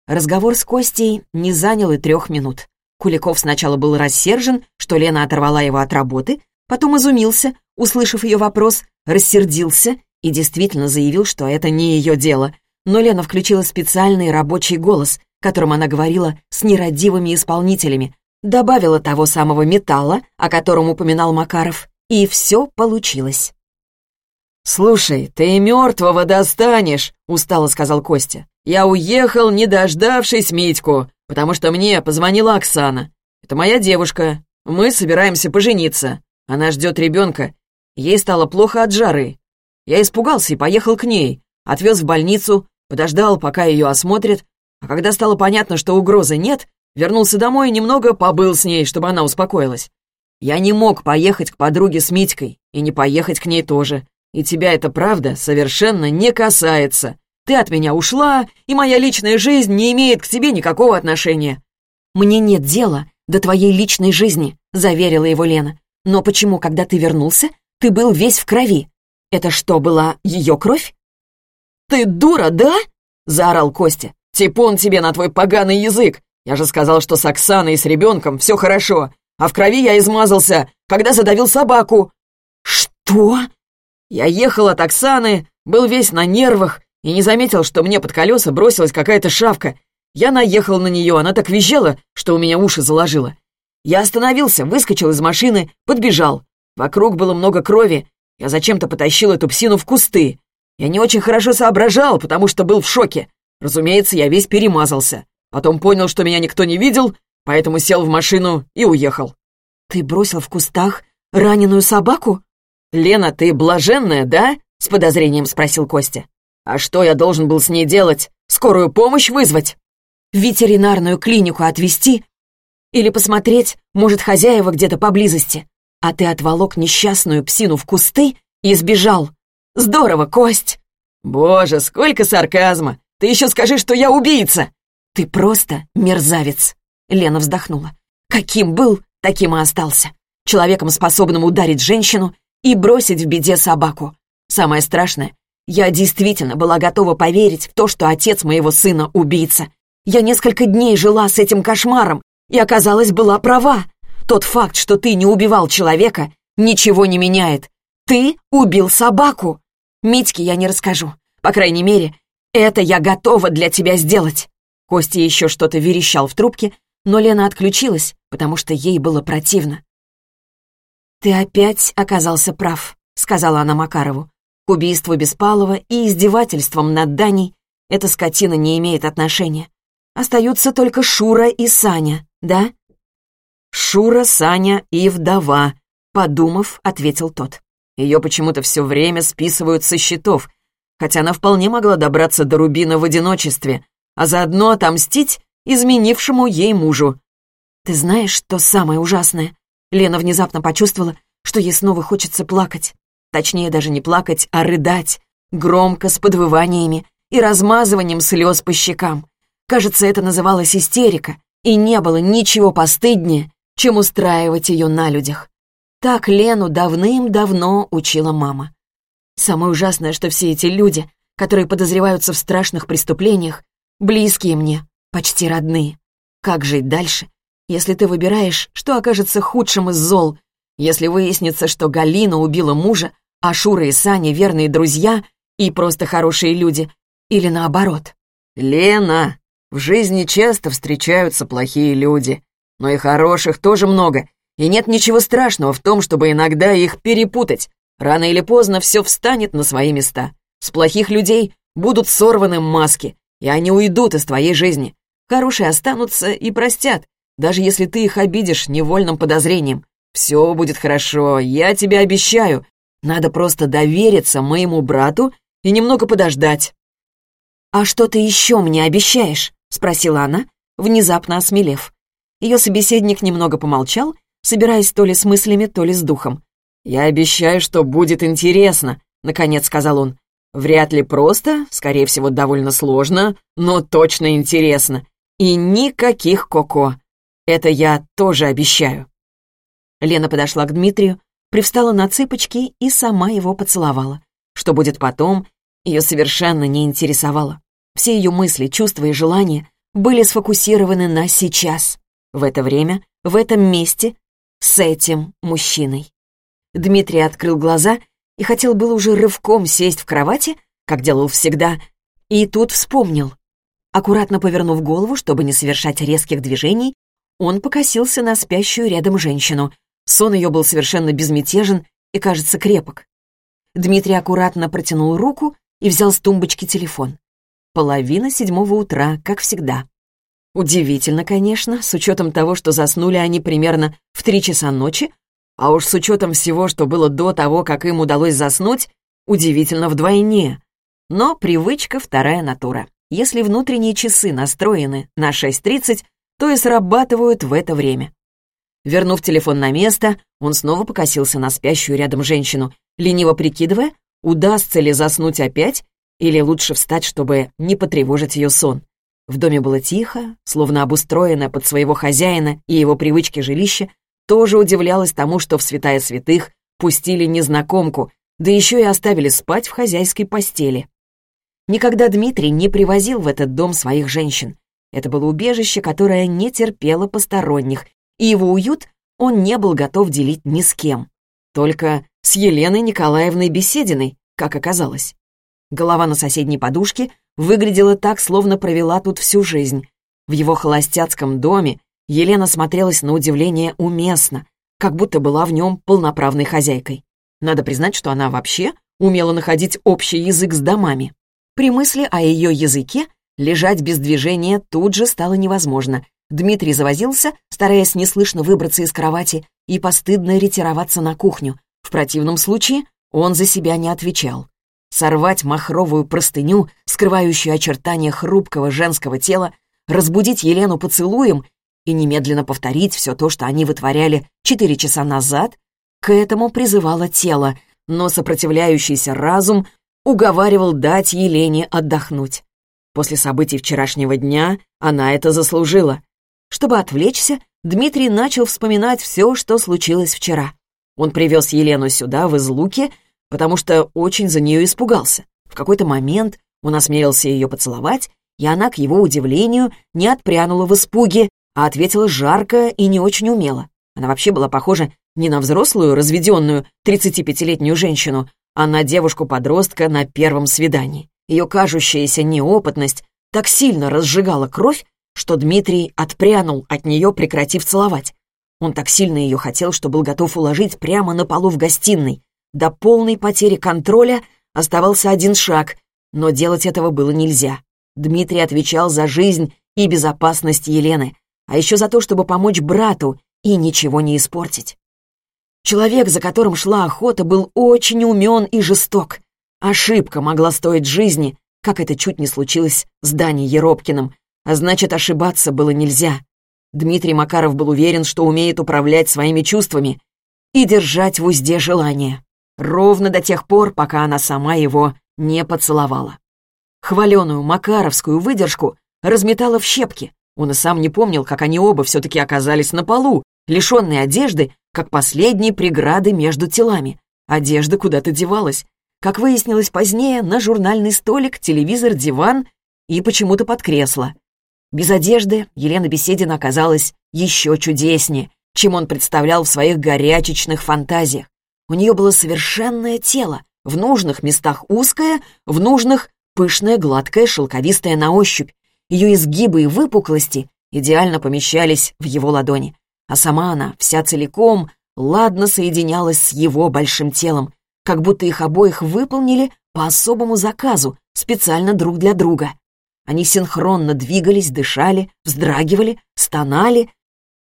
Разговор с Костей не занял и трех минут. Куликов сначала был рассержен, что Лена оторвала его от работы, потом изумился, услышав ее вопрос, рассердился и действительно заявил, что это не ее дело. Но Лена включила специальный рабочий голос, которым она говорила с нерадивыми исполнителями, добавила того самого металла, о котором упоминал Макаров, и все получилось. «Слушай, ты мертвого достанешь», — устало сказал Костя. «Я уехал, не дождавшись Митьку, потому что мне позвонила Оксана. Это моя девушка. Мы собираемся пожениться. Она ждет ребенка. Ей стало плохо от жары. Я испугался и поехал к ней. Отвез в больницу, подождал, пока ее осмотрят. А когда стало понятно, что угрозы нет, вернулся домой и немного побыл с ней, чтобы она успокоилась. Я не мог поехать к подруге с Митькой и не поехать к ней тоже. И тебя это правда совершенно не касается. Ты от меня ушла, и моя личная жизнь не имеет к тебе никакого отношения». «Мне нет дела до твоей личной жизни», — заверила его Лена. «Но почему, когда ты вернулся, ты был весь в крови? Это что, была ее кровь?» «Ты дура, да?» — заорал Костя. «Типун тебе на твой поганый язык! Я же сказал, что с Оксаной и с ребенком все хорошо, а в крови я измазался, когда задавил собаку». «Что?» Я ехал от Оксаны, был весь на нервах и не заметил, что мне под колеса бросилась какая-то шавка. Я наехал на нее, она так визжала, что у меня уши заложило. Я остановился, выскочил из машины, подбежал. Вокруг было много крови. Я зачем-то потащил эту псину в кусты. Я не очень хорошо соображал, потому что был в шоке. Разумеется, я весь перемазался. Потом понял, что меня никто не видел, поэтому сел в машину и уехал. «Ты бросил в кустах раненую собаку?» «Лена, ты блаженная, да?» — с подозрением спросил Костя. «А что я должен был с ней делать? Скорую помощь вызвать?» «В ветеринарную клинику отвезти? Или посмотреть, может, хозяева где-то поблизости? А ты отволок несчастную псину в кусты и сбежал. Здорово, Кость!» «Боже, сколько сарказма! Ты еще скажи, что я убийца!» «Ты просто мерзавец!» Лена вздохнула. «Каким был, таким и остался. Человеком, способным ударить женщину и бросить в беде собаку. Самое страшное, я действительно была готова поверить в то, что отец моего сына — убийца. Я несколько дней жила с этим кошмаром и, оказалось, была права. Тот факт, что ты не убивал человека, ничего не меняет. Ты убил собаку. Митьке я не расскажу. По крайней мере, это я готова для тебя сделать. Костя еще что-то верещал в трубке, но Лена отключилась, потому что ей было противно. «Ты опять оказался прав», — сказала она Макарову. «К убийству Беспалова и издевательствам над Даней эта скотина не имеет отношения. Остаются только Шура и Саня, да?» «Шура, Саня и вдова», — подумав, ответил тот. Ее почему-то все время списывают со счетов, хотя она вполне могла добраться до Рубина в одиночестве, а заодно отомстить изменившему ей мужу. «Ты знаешь, что самое ужасное?» Лена внезапно почувствовала, что ей снова хочется плакать. Точнее, даже не плакать, а рыдать. Громко, с подвываниями и размазыванием слез по щекам. Кажется, это называлось истерика, и не было ничего постыднее, чем устраивать ее на людях. Так Лену давным-давно учила мама. Самое ужасное, что все эти люди, которые подозреваются в страшных преступлениях, близкие мне, почти родные. Как жить дальше, если ты выбираешь, что окажется худшим из зол, если выяснится, что Галина убила мужа, а Шура и Саня верные друзья и просто хорошие люди, или наоборот. «Лена, в жизни часто встречаются плохие люди. но и хороших тоже много, и нет ничего страшного в том, чтобы иногда их перепутать. Рано или поздно все встанет на свои места. С плохих людей будут сорваны маски, и они уйдут из твоей жизни. Хорошие останутся и простят, даже если ты их обидишь невольным подозрением. Все будет хорошо, я тебе обещаю. Надо просто довериться моему брату и немного подождать». «А что ты еще мне обещаешь?» — спросила она, внезапно осмелев. Ее собеседник немного помолчал, собираясь то ли с мыслями, то ли с духом. «Я обещаю, что будет интересно», — наконец сказал он. «Вряд ли просто, скорее всего, довольно сложно, но точно интересно. И никаких коко. Это я тоже обещаю». Лена подошла к Дмитрию, привстала на цыпочки и сама его поцеловала. Что будет потом, ее совершенно не интересовало. Все ее мысли, чувства и желания были сфокусированы на сейчас, в это время, в этом месте, с этим мужчиной. Дмитрий открыл глаза и хотел было уже рывком сесть в кровати, как делал всегда, и тут вспомнил. Аккуратно повернув голову, чтобы не совершать резких движений, он покосился на спящую рядом женщину. Сон ее был совершенно безмятежен и, кажется, крепок. Дмитрий аккуратно протянул руку и взял с тумбочки телефон. Половина седьмого утра, как всегда. Удивительно, конечно, с учетом того, что заснули они примерно в три часа ночи, а уж с учетом всего, что было до того, как им удалось заснуть, удивительно вдвойне. Но привычка — вторая натура. Если внутренние часы настроены на 6.30, то и срабатывают в это время. Вернув телефон на место, он снова покосился на спящую рядом женщину, лениво прикидывая, удастся ли заснуть опять, или лучше встать, чтобы не потревожить ее сон. В доме было тихо, словно обустроено под своего хозяина и его привычки жилища, тоже удивлялась тому, что в святая святых пустили незнакомку, да еще и оставили спать в хозяйской постели. Никогда Дмитрий не привозил в этот дом своих женщин. Это было убежище, которое не терпело посторонних, и его уют он не был готов делить ни с кем. Только с Еленой Николаевной Бесединой, как оказалось. Голова на соседней подушке выглядела так, словно провела тут всю жизнь. В его холостяцком доме Елена смотрелась на удивление уместно, как будто была в нем полноправной хозяйкой. Надо признать, что она вообще умела находить общий язык с домами. При мысли о ее языке лежать без движения тут же стало невозможно. Дмитрий завозился, стараясь неслышно выбраться из кровати и постыдно ретироваться на кухню. В противном случае он за себя не отвечал. Сорвать махровую простыню, скрывающую очертания хрупкого женского тела, разбудить Елену поцелуем и немедленно повторить все то, что они вытворяли четыре часа назад, к этому призывало тело, но сопротивляющийся разум уговаривал дать Елене отдохнуть. После событий вчерашнего дня она это заслужила. Чтобы отвлечься, Дмитрий начал вспоминать все, что случилось вчера. Он привез Елену сюда, в Излуке, потому что очень за нее испугался. В какой-то момент он осмелился ее поцеловать, и она, к его удивлению, не отпрянула в испуге, а ответила жарко и не очень умело. Она вообще была похожа не на взрослую, разведенную, 35-летнюю женщину, а на девушку-подростка на первом свидании. Ее кажущаяся неопытность так сильно разжигала кровь, что Дмитрий отпрянул от нее, прекратив целовать. Он так сильно ее хотел, что был готов уложить прямо на полу в гостиной. До полной потери контроля оставался один шаг, но делать этого было нельзя. Дмитрий отвечал за жизнь и безопасность Елены, а еще за то, чтобы помочь брату и ничего не испортить. Человек, за которым шла охота, был очень умен и жесток. Ошибка могла стоить жизни, как это чуть не случилось с Даней Еропкиным, а значит, ошибаться было нельзя. Дмитрий Макаров был уверен, что умеет управлять своими чувствами и держать в узде желание. Ровно до тех пор, пока она сама его не поцеловала. Хваленую макаровскую выдержку разметала в щепки. Он и сам не помнил, как они оба все-таки оказались на полу, лишенные одежды как последние преграды между телами. Одежда куда-то девалась. Как выяснилось позднее, на журнальный столик, телевизор, диван и почему-то под кресло. Без одежды Елена Беседина оказалась еще чудеснее, чем он представлял в своих горячечных фантазиях. У нее было совершенное тело, в нужных местах узкое, в нужных пышное, гладкое, шелковистое на ощупь. Ее изгибы и выпуклости идеально помещались в его ладони, а сама она, вся целиком, ладно соединялась с его большим телом, как будто их обоих выполнили по особому заказу, специально друг для друга. Они синхронно двигались, дышали, вздрагивали, стонали,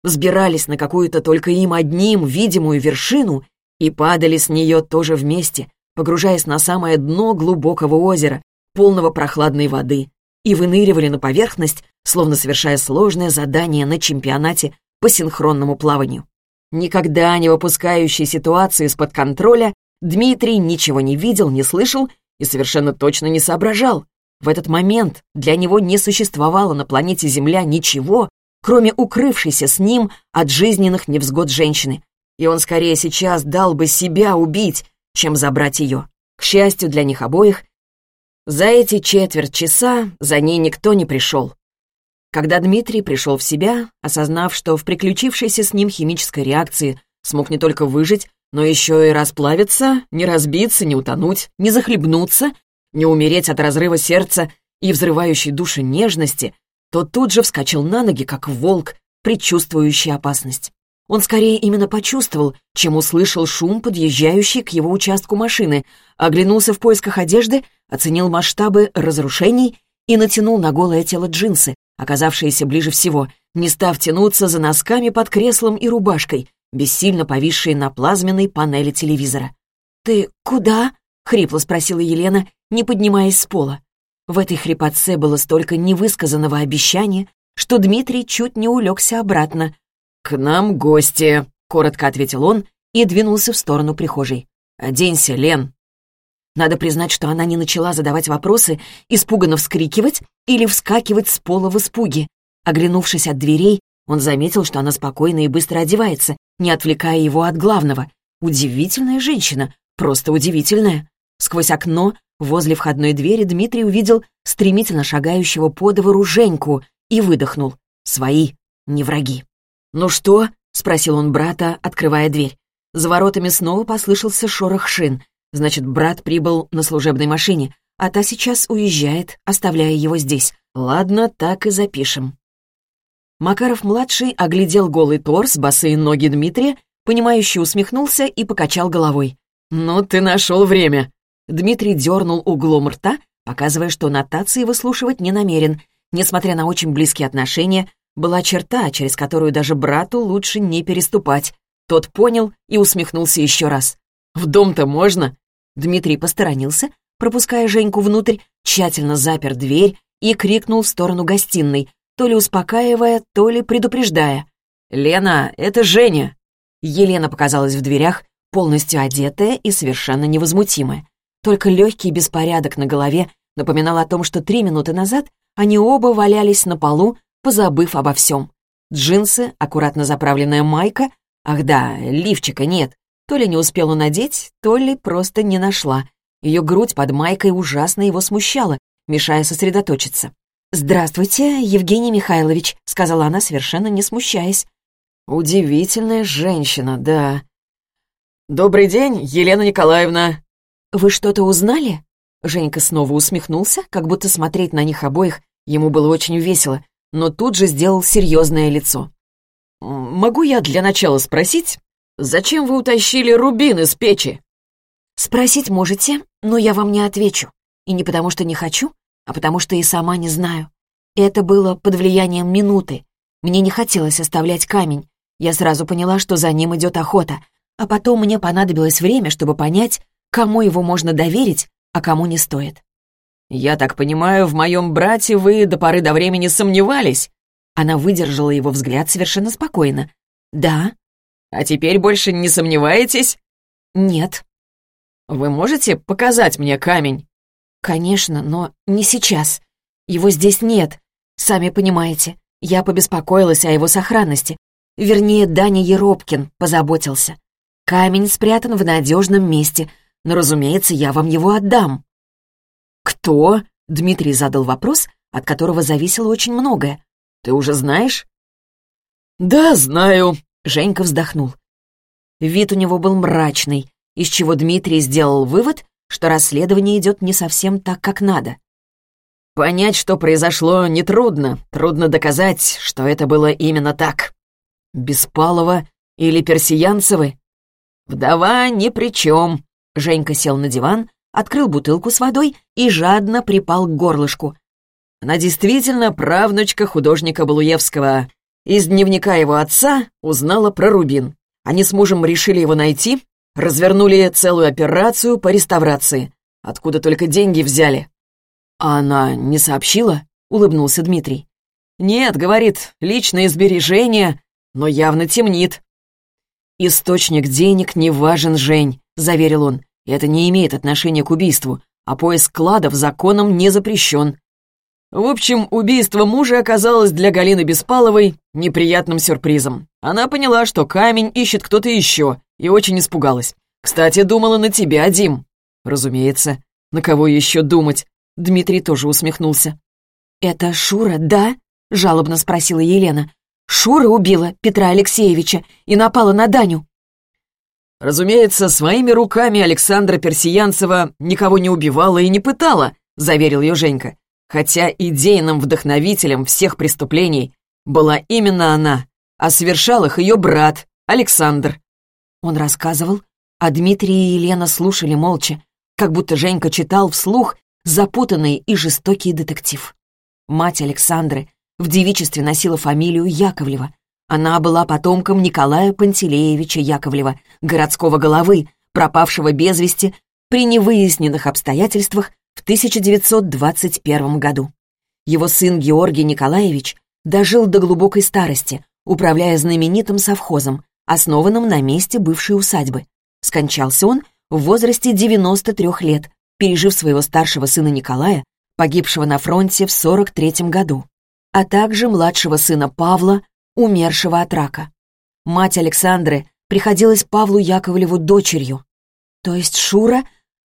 взбирались на какую-то только им одним видимую вершину и падали с нее тоже вместе, погружаясь на самое дно глубокого озера, полного прохладной воды, и выныривали на поверхность, словно совершая сложное задание на чемпионате по синхронному плаванию. Никогда не выпускающий ситуацию из-под контроля, Дмитрий ничего не видел, не слышал и совершенно точно не соображал. В этот момент для него не существовало на планете Земля ничего, кроме укрывшейся с ним от жизненных невзгод женщины. И он скорее сейчас дал бы себя убить, чем забрать ее. К счастью для них обоих, за эти четверть часа за ней никто не пришел. Когда Дмитрий пришел в себя, осознав, что в приключившейся с ним химической реакции смог не только выжить, но еще и расплавиться, не разбиться, не утонуть, не захлебнуться, не умереть от разрыва сердца и взрывающей души нежности, то тут же вскочил на ноги, как волк, предчувствующий опасность. Он скорее именно почувствовал, чем услышал шум, подъезжающий к его участку машины, оглянулся в поисках одежды, оценил масштабы разрушений и натянул на голое тело джинсы, оказавшиеся ближе всего, не став тянуться за носками под креслом и рубашкой, бессильно повисшие на плазменной панели телевизора. «Ты куда?» — хрипло спросила Елена, не поднимаясь с пола. В этой хрипотце было столько невысказанного обещания, что Дмитрий чуть не улегся обратно. «К нам гости», — коротко ответил он и двинулся в сторону прихожей. «Оденься, Лен». Надо признать, что она не начала задавать вопросы, испуганно вскрикивать или вскакивать с пола в испуге. Оглянувшись от дверей, он заметил, что она спокойно и быстро одевается, не отвлекая его от главного. Удивительная женщина, просто удивительная. Сквозь окно, возле входной двери, Дмитрий увидел стремительно шагающего подовару Женьку и выдохнул. «Свои, не враги». «Ну что?» — спросил он брата, открывая дверь. За воротами снова послышался шорох шин. Значит, брат прибыл на служебной машине, а та сейчас уезжает, оставляя его здесь. Ладно, так и запишем. Макаров-младший оглядел голый торс, босые ноги Дмитрия, понимающе усмехнулся и покачал головой. «Ну, ты нашел время!» Дмитрий дернул углом рта, показывая, что нотации выслушивать не намерен. Несмотря на очень близкие отношения, была черта, через которую даже брату лучше не переступать. Тот понял и усмехнулся еще раз. «В дом-то можно?» Дмитрий посторонился, пропуская Женьку внутрь, тщательно запер дверь и крикнул в сторону гостиной, то ли успокаивая, то ли предупреждая. «Лена, это Женя!» Елена показалась в дверях, полностью одетая и совершенно невозмутимая. Только легкий беспорядок на голове напоминал о том, что три минуты назад они оба валялись на полу позабыв обо всем. Джинсы, аккуратно заправленная майка, ах да, лифчика нет, то ли не успела надеть, то ли просто не нашла. Ее грудь под майкой ужасно его смущала, мешая сосредоточиться. «Здравствуйте, Евгений Михайлович», — сказала она, совершенно не смущаясь. «Удивительная женщина, да». «Добрый день, Елена Николаевна». «Вы что-то узнали?» Женька снова усмехнулся, как будто смотреть на них обоих ему было очень весело, но тут же сделал серьезное лицо. «Могу я для начала спросить, зачем вы утащили рубин из печи?» «Спросить можете, но я вам не отвечу. И не потому, что не хочу, а потому, что и сама не знаю. Это было под влиянием минуты. Мне не хотелось оставлять камень. Я сразу поняла, что за ним идет охота. А потом мне понадобилось время, чтобы понять, кому его можно доверить, а кому не стоит. «Я так понимаю, в моем брате вы до поры до времени сомневались?» Она выдержала его взгляд совершенно спокойно. «Да». «А теперь больше не сомневаетесь?» «Нет». «Вы можете показать мне камень?» «Конечно, но не сейчас. Его здесь нет. Сами понимаете, я побеспокоилась о его сохранности. Вернее, Даня Еропкин позаботился. Камень спрятан в надежном месте, но, разумеется, я вам его отдам». «Кто?» — Дмитрий задал вопрос, от которого зависело очень многое. «Ты уже знаешь?» «Да, знаю», — Женька вздохнул. Вид у него был мрачный, из чего Дмитрий сделал вывод, что расследование идет не совсем так, как надо. Понять, что произошло, нетрудно. Трудно доказать, что это было именно так. Беспалова или Персиянцевы? Вдова ни при чем. Женька сел на диван, открыл бутылку с водой и жадно припал к горлышку. Она действительно правнучка художника Балуевского. Из дневника его отца узнала про Рубин. Они с мужем решили его найти, развернули целую операцию по реставрации. Откуда только деньги взяли. «А она не сообщила?» — улыбнулся Дмитрий. «Нет, — говорит, — личные сбережения, но явно темнит». «Источник денег не важен, Жень», — заверил он. «Это не имеет отношения к убийству, а поиск кладов законом не запрещен. В общем, убийство мужа оказалось для Галины Беспаловой неприятным сюрпризом. Она поняла, что камень ищет кто-то еще, и очень испугалась. Кстати, думала на тебя, Дим. Разумеется. На кого еще думать? Дмитрий тоже усмехнулся. «Это Шура, да?» — жалобно спросила Елена. «Шура убила Петра Алексеевича и напала на Даню». «Разумеется, своими руками Александра Персиянцева никого не убивала и не пытала», — заверил ее Женька хотя идейным вдохновителем всех преступлений была именно она, а совершал их ее брат, Александр. Он рассказывал, а Дмитрий и Елена слушали молча, как будто Женька читал вслух запутанный и жестокий детектив. Мать Александры в девичестве носила фамилию Яковлева. Она была потомком Николая Пантелеевича Яковлева, городского головы, пропавшего без вести при невыясненных обстоятельствах в 1921 году. Его сын Георгий Николаевич дожил до глубокой старости, управляя знаменитым совхозом, основанным на месте бывшей усадьбы. Скончался он в возрасте 93 лет, пережив своего старшего сына Николая, погибшего на фронте в 43 году, а также младшего сына Павла, умершего от рака. Мать Александры приходилась Павлу Яковлеву дочерью. То есть Шура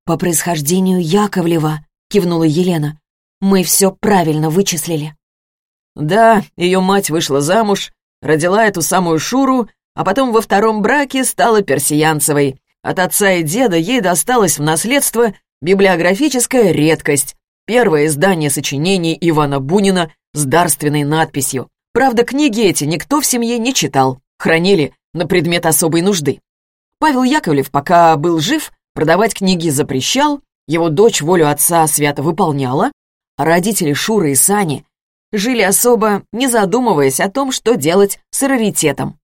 «По происхождению Яковлева», — кивнула Елена. «Мы все правильно вычислили». «Да, ее мать вышла замуж, родила эту самую Шуру, а потом во втором браке стала персиянцевой. От отца и деда ей досталось в наследство библиографическая редкость. Первое издание сочинений Ивана Бунина с дарственной надписью. Правда, книги эти никто в семье не читал, хранили на предмет особой нужды. Павел Яковлев, пока был жив, Продавать книги запрещал, его дочь волю отца свято выполняла, а родители Шуры и Сани жили особо, не задумываясь о том, что делать с раритетом.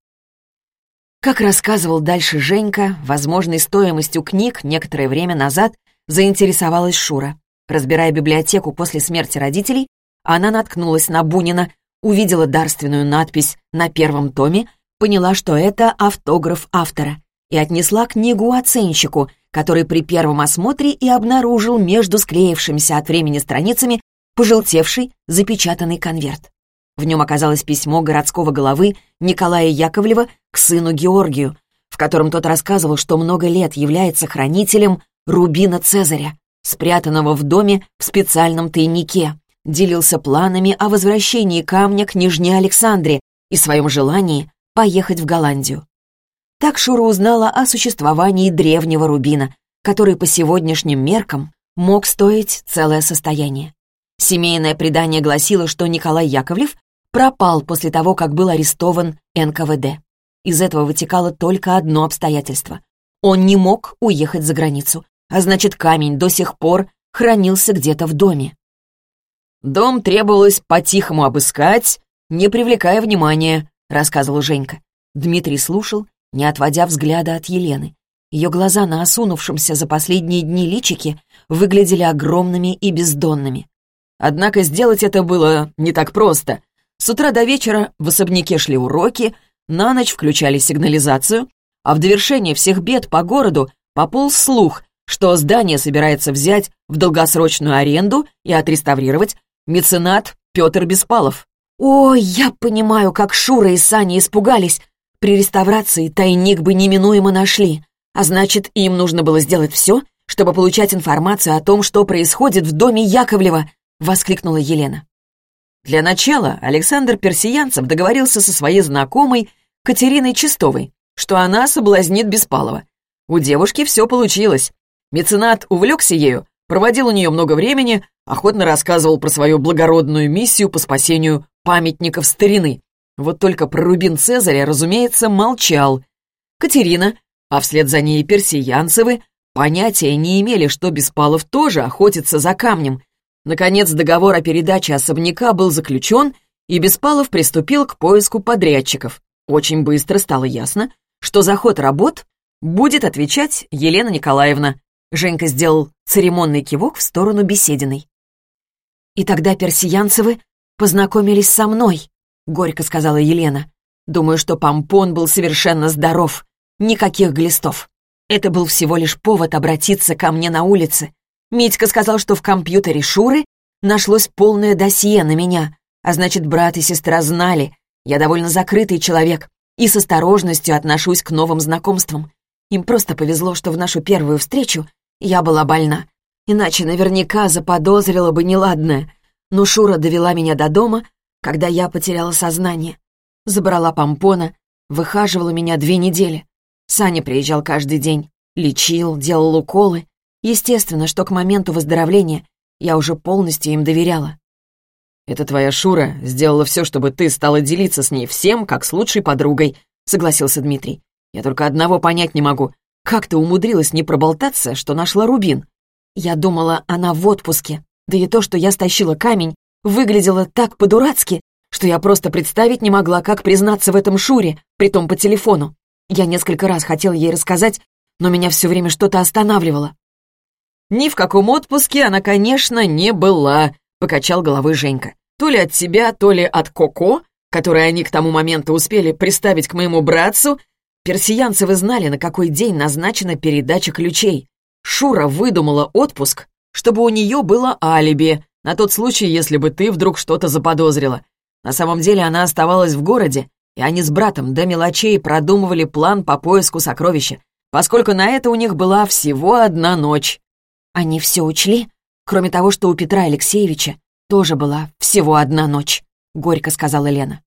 Как рассказывал дальше Женька, возможной стоимостью книг некоторое время назад заинтересовалась Шура. Разбирая библиотеку после смерти родителей, она наткнулась на Бунина, увидела дарственную надпись на первом томе, поняла, что это автограф автора, и отнесла книгу оценщику — который при первом осмотре и обнаружил между склеившимися от времени страницами пожелтевший запечатанный конверт. В нем оказалось письмо городского головы Николая Яковлева к сыну Георгию, в котором тот рассказывал, что много лет является хранителем рубина Цезаря, спрятанного в доме в специальном тайнике, делился планами о возвращении камня княжне Александре и своем желании поехать в Голландию. Так Шура узнала о существовании древнего рубина, который по сегодняшним меркам мог стоить целое состояние. Семейное предание гласило, что Николай Яковлев пропал после того, как был арестован НКВД. Из этого вытекало только одно обстоятельство. Он не мог уехать за границу, а значит, камень до сих пор хранился где-то в доме. «Дом требовалось по-тихому обыскать, не привлекая внимания», — рассказывал Женька. Дмитрий слушал не отводя взгляда от Елены. Ее глаза на осунувшемся за последние дни личике выглядели огромными и бездонными. Однако сделать это было не так просто. С утра до вечера в особняке шли уроки, на ночь включали сигнализацию, а в довершение всех бед по городу пополз слух, что здание собирается взять в долгосрочную аренду и отреставрировать меценат Петр Беспалов. «Ой, я понимаю, как Шура и Саня испугались», при реставрации тайник бы неминуемо нашли, а значит, им нужно было сделать все, чтобы получать информацию о том, что происходит в доме Яковлева, воскликнула Елена. Для начала Александр Персиянцев договорился со своей знакомой Катериной Чистовой, что она соблазнит Беспалова. У девушки все получилось. Меценат увлекся ею, проводил у нее много времени, охотно рассказывал про свою благородную миссию по спасению памятников старины. Вот только про Рубин Цезаря, разумеется, молчал. Катерина, а вслед за ней персиянцевы, понятия не имели, что Беспалов тоже охотится за камнем. Наконец, договор о передаче особняка был заключен, и Беспалов приступил к поиску подрядчиков. Очень быстро стало ясно, что за ход работ будет отвечать Елена Николаевна. Женька сделал церемонный кивок в сторону Бесединой. «И тогда персиянцевы познакомились со мной», — горько сказала Елена. «Думаю, что помпон был совершенно здоров. Никаких глистов. Это был всего лишь повод обратиться ко мне на улице. Митька сказал, что в компьютере Шуры нашлось полное досье на меня, а значит, брат и сестра знали. Я довольно закрытый человек и с осторожностью отношусь к новым знакомствам. Им просто повезло, что в нашу первую встречу я была больна. Иначе наверняка заподозрила бы неладное. Но Шура довела меня до дома, когда я потеряла сознание. Забрала помпона, выхаживала меня две недели. Саня приезжал каждый день, лечил, делал уколы. Естественно, что к моменту выздоровления я уже полностью им доверяла. «Это твоя Шура сделала все, чтобы ты стала делиться с ней всем, как с лучшей подругой», — согласился Дмитрий. «Я только одного понять не могу. Как ты умудрилась не проболтаться, что нашла рубин?» Я думала, она в отпуске. Да и то, что я стащила камень, выглядело так по-дурацки, что я просто представить не могла, как признаться в этом Шуре, притом по телефону. Я несколько раз хотела ей рассказать, но меня все время что-то останавливало. «Ни в каком отпуске она, конечно, не была», — покачал головой Женька. «То ли от тебя, то ли от Коко, которой они к тому моменту успели приставить к моему братцу. Персиянцевы знали, на какой день назначена передача ключей. Шура выдумала отпуск, чтобы у нее было алиби, на тот случай, если бы ты вдруг что-то заподозрила. На самом деле она оставалась в городе, и они с братом до мелочей продумывали план по поиску сокровища, поскольку на это у них была всего одна ночь. Они все учли, кроме того, что у Петра Алексеевича тоже была всего одна ночь, горько сказала Лена.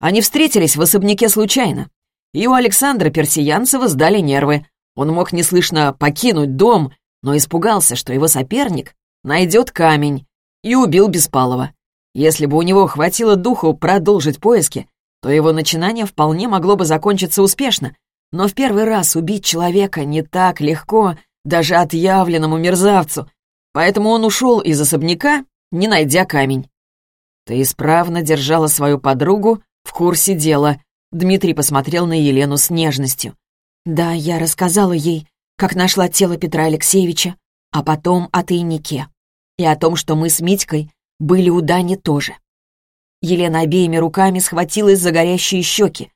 Они встретились в особняке случайно, и у Александра Персиянцева сдали нервы. Он мог неслышно покинуть дом, но испугался, что его соперник найдет камень, и убил Беспалова. Если бы у него хватило духу продолжить поиски, то его начинание вполне могло бы закончиться успешно. Но в первый раз убить человека не так легко, даже отъявленному мерзавцу. Поэтому он ушел из особняка, не найдя камень. Ты исправно держала свою подругу в курсе дела. Дмитрий посмотрел на Елену с нежностью. Да, я рассказала ей, как нашла тело Петра Алексеевича, а потом о тайнике. И о том, что мы с Митькой были у Дани тоже. Елена обеими руками схватилась за горящие щеки.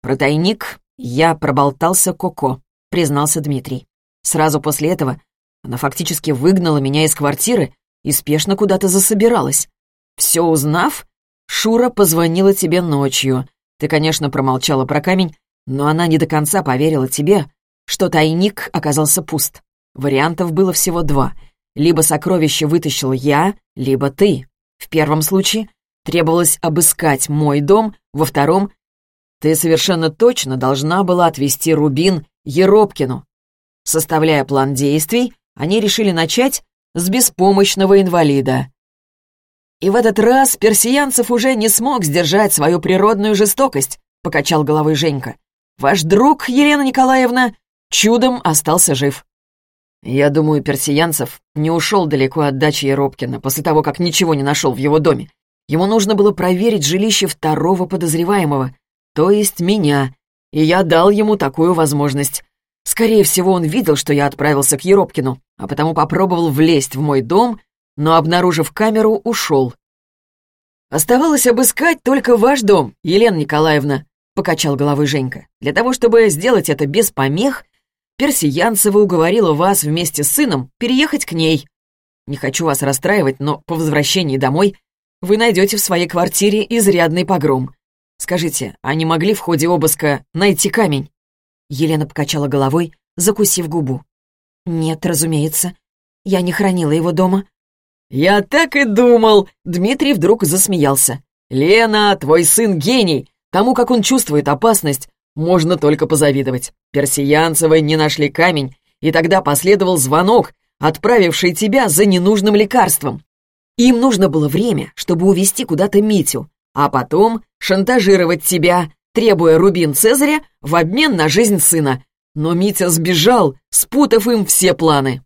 «Про тайник я проболтался Коко», — признался Дмитрий. Сразу после этого она фактически выгнала меня из квартиры и спешно куда-то засобиралась. Все узнав, Шура позвонила тебе ночью. Ты, конечно, промолчала про камень, но она не до конца поверила тебе, что тайник оказался пуст. Вариантов было всего два. Либо сокровище вытащил я, либо ты. В первом случае требовалось обыскать мой дом, во втором ты совершенно точно должна была отвезти Рубин Еропкину. Составляя план действий, они решили начать с беспомощного инвалида. И в этот раз персиянцев уже не смог сдержать свою природную жестокость, покачал головой Женька. Ваш друг, Елена Николаевна, чудом остался жив. Я думаю, персиянцев не ушел далеко от дачи Еропкина после того, как ничего не нашел в его доме. Ему нужно было проверить жилище второго подозреваемого, то есть меня, и я дал ему такую возможность. Скорее всего, он видел, что я отправился к Еропкину, а потому попробовал влезть в мой дом, но, обнаружив камеру, ушел. «Оставалось обыскать только ваш дом, Елена Николаевна», — покачал головой Женька. «Для того, чтобы сделать это без помех, Персиянцева уговорила вас вместе с сыном переехать к ней. Не хочу вас расстраивать, но по возвращении домой вы найдете в своей квартире изрядный погром. Скажите, а не могли в ходе обыска найти камень?» Елена покачала головой, закусив губу. «Нет, разумеется. Я не хранила его дома». «Я так и думал!» Дмитрий вдруг засмеялся. «Лена, твой сын гений! Тому, как он чувствует опасность, можно только позавидовать. Персиянцевы не нашли камень, и тогда последовал звонок, отправивший тебя за ненужным лекарством. Им нужно было время, чтобы увести куда-то Митю, а потом шантажировать тебя, требуя рубин Цезаря в обмен на жизнь сына. Но Митя сбежал, спутав им все планы.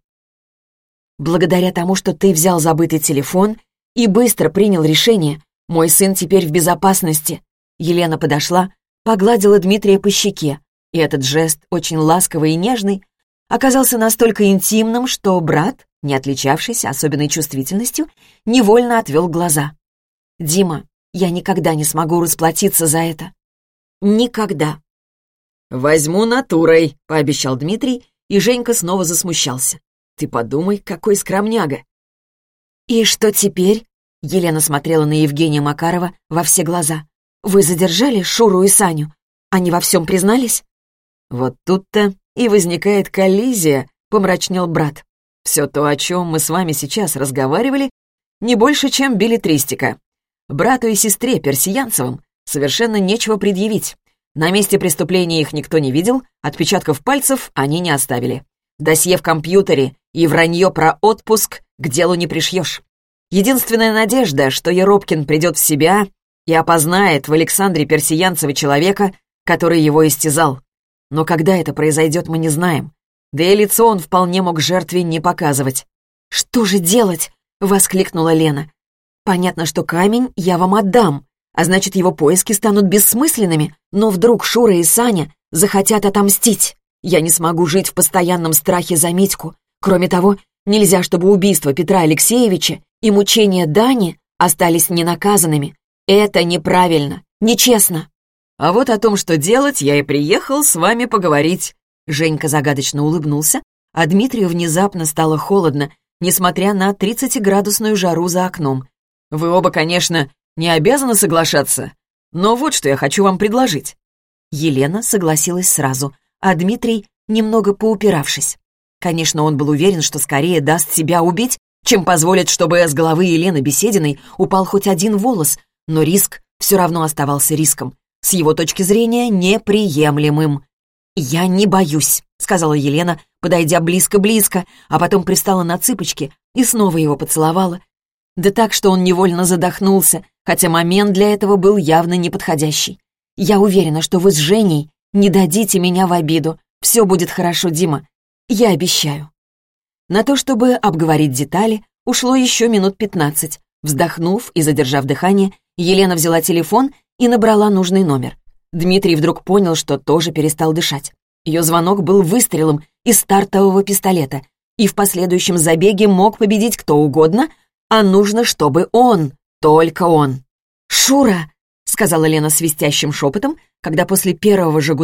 Благодаря тому, что ты взял забытый телефон и быстро принял решение, мой сын теперь в безопасности. Елена подошла, погладила Дмитрия по щеке, и этот жест, очень ласковый и нежный, оказался настолько интимным, что брат, не отличавшийся особенной чувствительностью, невольно отвел глаза. «Дима, я никогда не смогу расплатиться за это. Никогда». «Возьму натурой», — пообещал Дмитрий, и Женька снова засмущался. «Ты подумай, какой скромняга». «И что теперь?» — Елена смотрела на Евгения Макарова во все глаза. «Вы задержали Шуру и Саню? Они во всем признались?» «Вот тут-то и возникает коллизия», — помрачнел брат. «Все то, о чем мы с вами сейчас разговаривали, не больше, чем билетристика. Брату и сестре Персиянцевым совершенно нечего предъявить. На месте преступления их никто не видел, отпечатков пальцев они не оставили. Досье в компьютере и вранье про отпуск к делу не пришьешь. Единственная надежда, что Еропкин придет в себя и опознает в Александре Персиянцеве человека, который его истязал. Но когда это произойдет, мы не знаем. Да и лицо он вполне мог жертве не показывать. «Что же делать?» — воскликнула Лена. «Понятно, что камень я вам отдам, а значит, его поиски станут бессмысленными, но вдруг Шура и Саня захотят отомстить. Я не смогу жить в постоянном страхе за Митьку. Кроме того, нельзя, чтобы убийство Петра Алексеевича и мучения Дани остались ненаказанными. Это неправильно, нечестно». А вот о том, что делать, я и приехал с вами поговорить». Женька загадочно улыбнулся, а Дмитрию внезапно стало холодно, несмотря на 30-градусную жару за окном. «Вы оба, конечно, не обязаны соглашаться, но вот что я хочу вам предложить». Елена согласилась сразу, а Дмитрий, немного поупиравшись. Конечно, он был уверен, что скорее даст себя убить, чем позволит, чтобы с головы Елены Бесединой упал хоть один волос, но риск все равно оставался риском с его точки зрения неприемлемым. «Я не боюсь», — сказала Елена, подойдя близко-близко, а потом пристала на цыпочки и снова его поцеловала. Да так, что он невольно задохнулся, хотя момент для этого был явно неподходящий. «Я уверена, что вы с Женей не дадите меня в обиду. Все будет хорошо, Дима. Я обещаю». На то, чтобы обговорить детали, ушло еще минут пятнадцать. Вздохнув и задержав дыхание, Елена взяла телефон и набрала нужный номер. Дмитрий вдруг понял, что тоже перестал дышать. Ее звонок был выстрелом из стартового пистолета, и в последующем забеге мог победить кто угодно, а нужно, чтобы он, только он. «Шура!» — сказала Лена свистящим шепотом, когда после первого же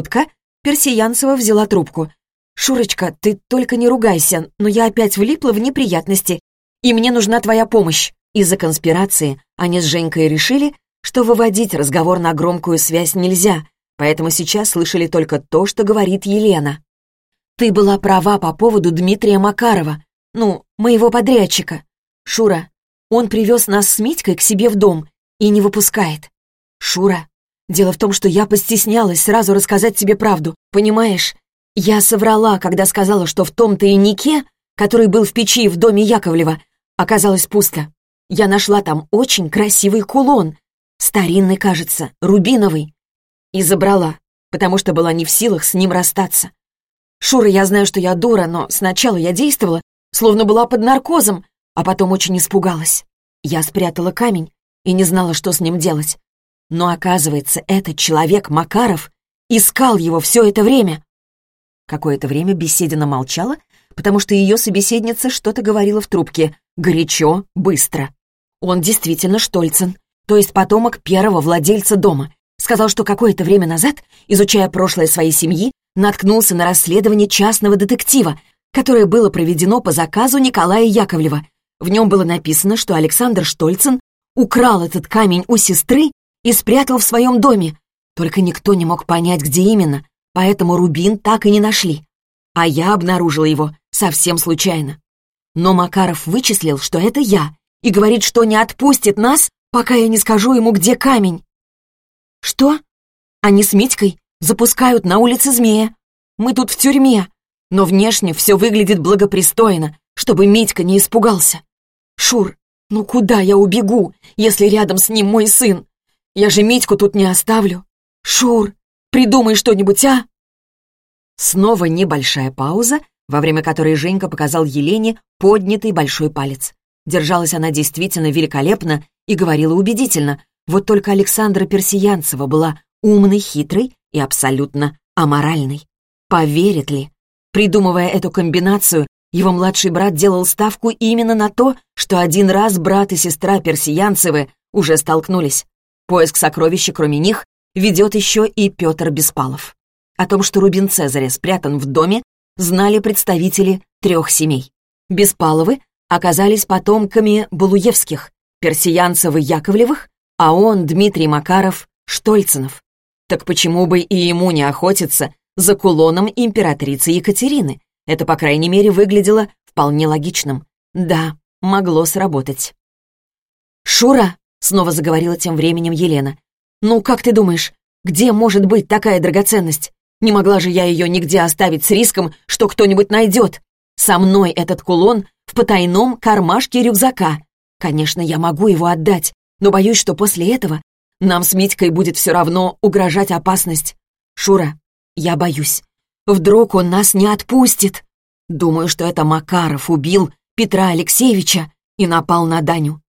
Персиянцева взяла трубку. «Шурочка, ты только не ругайся, но я опять влипла в неприятности, и мне нужна твоя помощь». Из-за конспирации они с Женькой решили, что выводить разговор на громкую связь нельзя, поэтому сейчас слышали только то, что говорит Елена. «Ты была права по поводу Дмитрия Макарова, ну, моего подрядчика. Шура, он привез нас с Митькой к себе в дом и не выпускает. Шура, дело в том, что я постеснялась сразу рассказать тебе правду, понимаешь? Я соврала, когда сказала, что в том тайнике, который был в печи в доме Яковлева, оказалось пусто. Я нашла там очень красивый кулон, Старинный, кажется, рубиновый. И забрала, потому что была не в силах с ним расстаться. Шура, я знаю, что я дура, но сначала я действовала, словно была под наркозом, а потом очень испугалась. Я спрятала камень и не знала, что с ним делать. Но оказывается, этот человек, Макаров, искал его все это время. Какое-то время Беседина молчала, потому что ее собеседница что-то говорила в трубке. Горячо, быстро. Он действительно Штольцен то есть потомок первого владельца дома. Сказал, что какое-то время назад, изучая прошлое своей семьи, наткнулся на расследование частного детектива, которое было проведено по заказу Николая Яковлева. В нем было написано, что Александр Штольцин украл этот камень у сестры и спрятал в своем доме. Только никто не мог понять, где именно, поэтому рубин так и не нашли. А я обнаружила его совсем случайно. Но Макаров вычислил, что это я, и говорит, что не отпустит нас, пока я не скажу ему, где камень». «Что? Они с Митькой запускают на улице змея. Мы тут в тюрьме, но внешне все выглядит благопристойно. чтобы Митька не испугался. Шур, ну куда я убегу, если рядом с ним мой сын? Я же Митьку тут не оставлю. Шур, придумай что-нибудь, а?» Снова небольшая пауза, во время которой Женька показал Елене поднятый большой палец. Держалась она действительно великолепно и говорила убедительно, вот только Александра Персиянцева была умной, хитрой и абсолютно аморальной. Поверит ли? Придумывая эту комбинацию, его младший брат делал ставку именно на то, что один раз брат и сестра Персиянцевы уже столкнулись. Поиск сокровища, кроме них, ведет еще и Петр Беспалов. О том, что Рубин Цезаря спрятан в доме, знали представители трех семей. Беспаловы оказались потомками Балуевских, Персиянцевы-Яковлевых, а он, Дмитрий Макаров, Штольцинов. Так почему бы и ему не охотиться за кулоном императрицы Екатерины? Это, по крайней мере, выглядело вполне логичным. Да, могло сработать. «Шура!» — снова заговорила тем временем Елена. «Ну, как ты думаешь, где может быть такая драгоценность? Не могла же я ее нигде оставить с риском, что кто-нибудь найдет. Со мной этот кулон в потайном кармашке рюкзака. Конечно, я могу его отдать, но боюсь, что после этого нам с Митькой будет все равно угрожать опасность. Шура, я боюсь. Вдруг он нас не отпустит. Думаю, что это Макаров убил Петра Алексеевича и напал на Даню.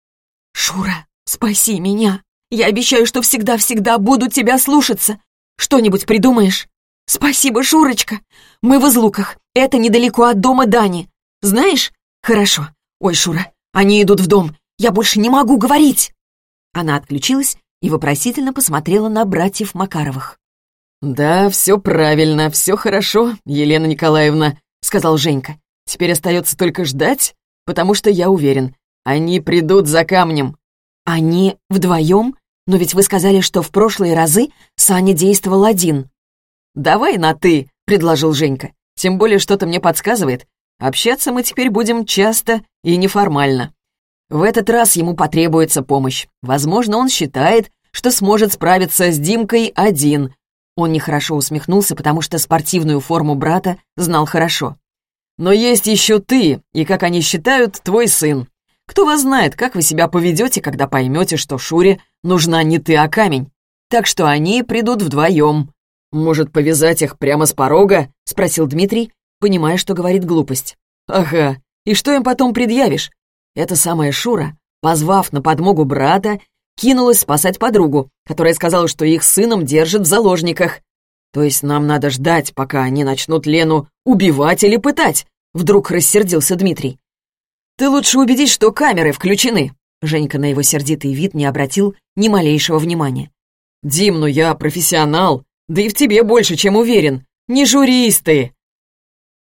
Шура, спаси меня. Я обещаю, что всегда-всегда буду тебя слушаться. Что-нибудь придумаешь? «Спасибо, Шурочка. Мы в Излуках. Это недалеко от дома Дани. Знаешь? Хорошо. Ой, Шура, они идут в дом. Я больше не могу говорить!» Она отключилась и вопросительно посмотрела на братьев Макаровых. «Да, все правильно, все хорошо, Елена Николаевна», — сказал Женька. «Теперь остается только ждать, потому что я уверен, они придут за камнем». «Они вдвоем? Но ведь вы сказали, что в прошлые разы Саня действовал один». «Давай на «ты», — предложил Женька. «Тем более что-то мне подсказывает. Общаться мы теперь будем часто и неформально. В этот раз ему потребуется помощь. Возможно, он считает, что сможет справиться с Димкой один». Он нехорошо усмехнулся, потому что спортивную форму брата знал хорошо. «Но есть еще ты, и, как они считают, твой сын. Кто вас знает, как вы себя поведете, когда поймете, что Шуре нужна не ты, а камень. Так что они придут вдвоем. «Может, повязать их прямо с порога?» — спросил Дмитрий, понимая, что говорит глупость. «Ага, и что им потом предъявишь?» Эта самая Шура, позвав на подмогу брата, кинулась спасать подругу, которая сказала, что их сыном держат в заложниках. То есть нам надо ждать, пока они начнут Лену убивать или пытать, вдруг рассердился Дмитрий. Ты лучше убедись, что камеры включены. Женька на его сердитый вид не обратил ни малейшего внимания. «Дим, ну я профессионал. Да и в тебе больше, чем уверен. Не журись ты!»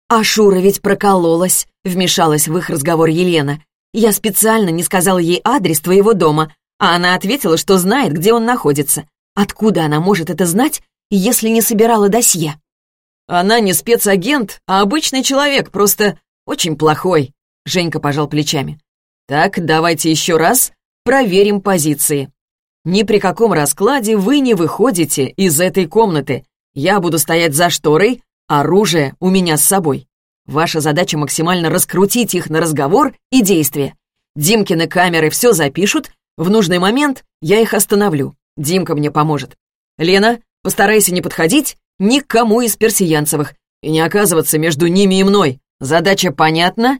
«А Шура ведь прокололась», — вмешалась в их разговор Елена. «Я специально не сказала ей адрес твоего дома, а она ответила, что знает, где он находится. Откуда она может это знать, если не собирала досье?» «Она не спецагент, а обычный человек, просто очень плохой», — Женька пожал плечами. «Так, давайте еще раз проверим позиции. Ни при каком раскладе вы не выходите из этой комнаты. Я буду стоять за шторой, оружие у меня с собой. Ваша задача максимально раскрутить их на разговор и действия. Димкины камеры все запишут, в нужный момент я их остановлю. Димка мне поможет. Лена, постарайся не подходить никому из персиянцевых и не оказываться между ними и мной. Задача понятна?»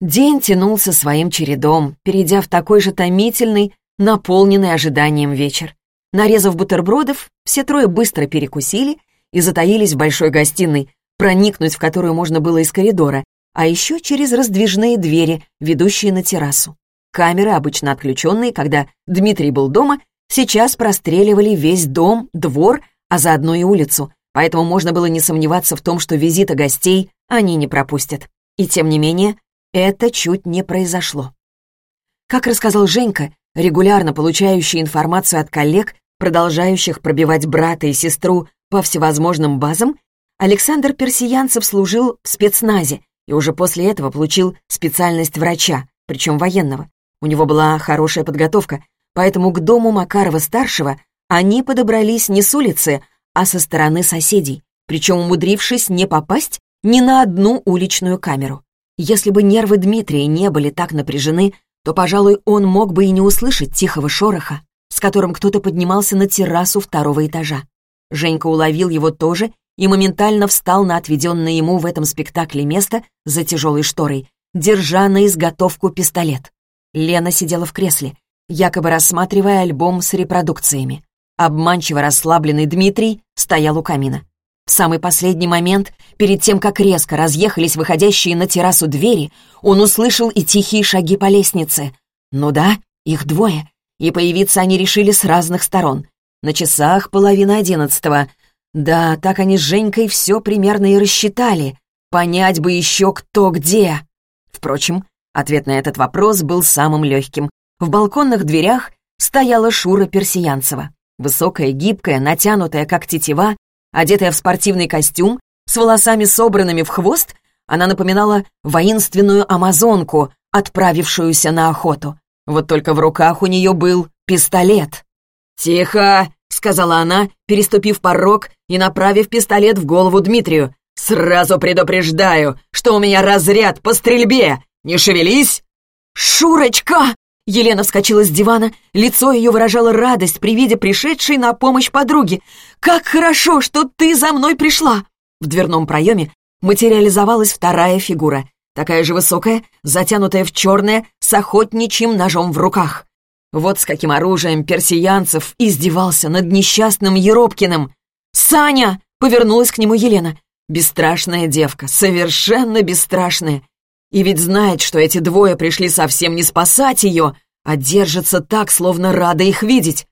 День тянулся своим чередом, перейдя в такой же томительный, наполненный ожиданием вечер. Нарезав бутербродов, все трое быстро перекусили и затаились в большой гостиной, проникнуть в которую можно было из коридора, а еще через раздвижные двери, ведущие на террасу. Камеры, обычно отключенные, когда Дмитрий был дома, сейчас простреливали весь дом, двор, а заодно и улицу, поэтому можно было не сомневаться в том, что визита гостей они не пропустят. И тем не менее, это чуть не произошло. Как рассказал Женька, регулярно получающий информацию от коллег, продолжающих пробивать брата и сестру по всевозможным базам, Александр Персиянцев служил в спецназе и уже после этого получил специальность врача, причем военного. У него была хорошая подготовка, поэтому к дому Макарова-старшего они подобрались не с улицы, а со стороны соседей, причем умудрившись не попасть ни на одну уличную камеру. Если бы нервы Дмитрия не были так напряжены, то, пожалуй, он мог бы и не услышать тихого шороха, с которым кто-то поднимался на террасу второго этажа. Женька уловил его тоже и моментально встал на отведенное ему в этом спектакле место за тяжелой шторой, держа на изготовку пистолет. Лена сидела в кресле, якобы рассматривая альбом с репродукциями. Обманчиво расслабленный Дмитрий стоял у камина. В самый последний момент, перед тем, как резко разъехались выходящие на террасу двери, он услышал и тихие шаги по лестнице. Ну да, их двое, и появиться они решили с разных сторон. На часах половина одиннадцатого. Да, так они с Женькой все примерно и рассчитали. Понять бы еще кто где. Впрочем, ответ на этот вопрос был самым легким. В балконных дверях стояла Шура Персиянцева. Высокая, гибкая, натянутая, как тетива, одетая в спортивный костюм, с волосами собранными в хвост, она напоминала воинственную амазонку, отправившуюся на охоту. Вот только в руках у нее был пистолет. «Тихо!» — сказала она, переступив порог и направив пистолет в голову Дмитрию. «Сразу предупреждаю, что у меня разряд по стрельбе! Не шевелись!» «Шурочка!» Елена вскочила с дивана, лицо ее выражало радость при виде пришедшей на помощь подруги. «Как хорошо, что ты за мной пришла!» В дверном проеме материализовалась вторая фигура, такая же высокая, затянутая в черное, с охотничьим ножом в руках. Вот с каким оружием персиянцев издевался над несчастным Еропкиным. «Саня!» — повернулась к нему Елена. Бесстрашная девка, совершенно бесстрашная. И ведь знает, что эти двое пришли совсем не спасать ее, а держится так, словно рада их видеть.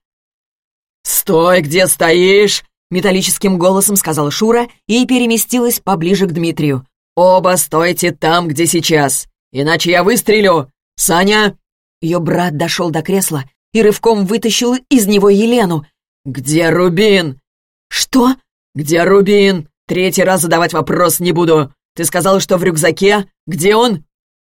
«Стой, где стоишь!» — металлическим голосом сказал Шура и переместилась поближе к Дмитрию. «Оба стойте там, где сейчас, иначе я выстрелю! Саня!» Ее брат дошел до кресла и рывком вытащил из него Елену. «Где Рубин?» «Что?» «Где Рубин? Третий раз задавать вопрос не буду. Ты сказал, что в рюкзаке? Где он?»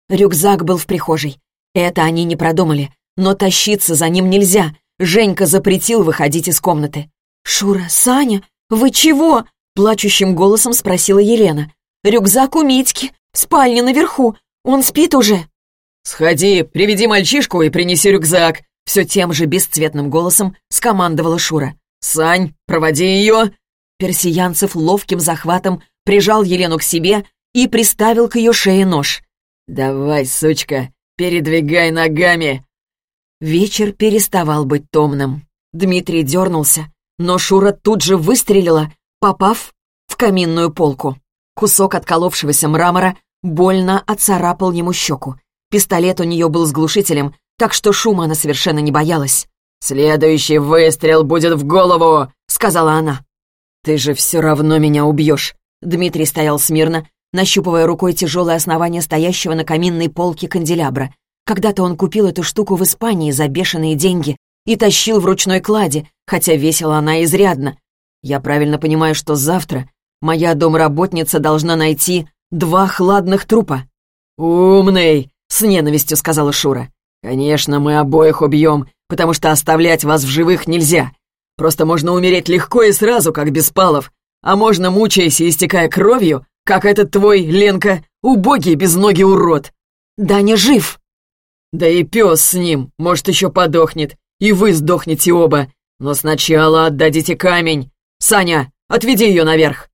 Рюкзак был в прихожей. Это они не продумали. Но тащиться за ним нельзя. Женька запретил выходить из комнаты. «Шура, Саня, вы чего?» Плачущим голосом спросила Елена. «Рюкзак у Митьки, в спальне наверху. Он спит уже». «Сходи, приведи мальчишку и принеси рюкзак», все тем же бесцветным голосом скомандовала Шура. «Сань, проводи ее!» Персиянцев ловким захватом прижал Елену к себе и приставил к ее шее нож. «Давай, сучка, передвигай ногами!» Вечер переставал быть томным. Дмитрий дернулся, но Шура тут же выстрелила, попав в каминную полку. Кусок отколовшегося мрамора больно оцарапал ему щеку. Пистолет у нее был с глушителем, так что шума она совершенно не боялась. «Следующий выстрел будет в голову!» — сказала она. «Ты же все равно меня убьешь!» Дмитрий стоял смирно, нащупывая рукой тяжелое основание стоящего на каминной полке канделябра. Когда-то он купил эту штуку в Испании за бешеные деньги и тащил в ручной кладе, хотя весила она изрядно. Я правильно понимаю, что завтра моя домработница должна найти два хладных трупа. «Умный!» — с ненавистью сказала Шура. «Конечно, мы обоих убьем, потому что оставлять вас в живых нельзя. Просто можно умереть легко и сразу, как Беспалов, а можно, мучаясь и истекая кровью, как этот твой, Ленка, убогий безногий урод. Да не жив. Да и пес с ним, может, еще подохнет, и вы сдохнете оба. Но сначала отдадите камень. Саня, отведи ее наверх.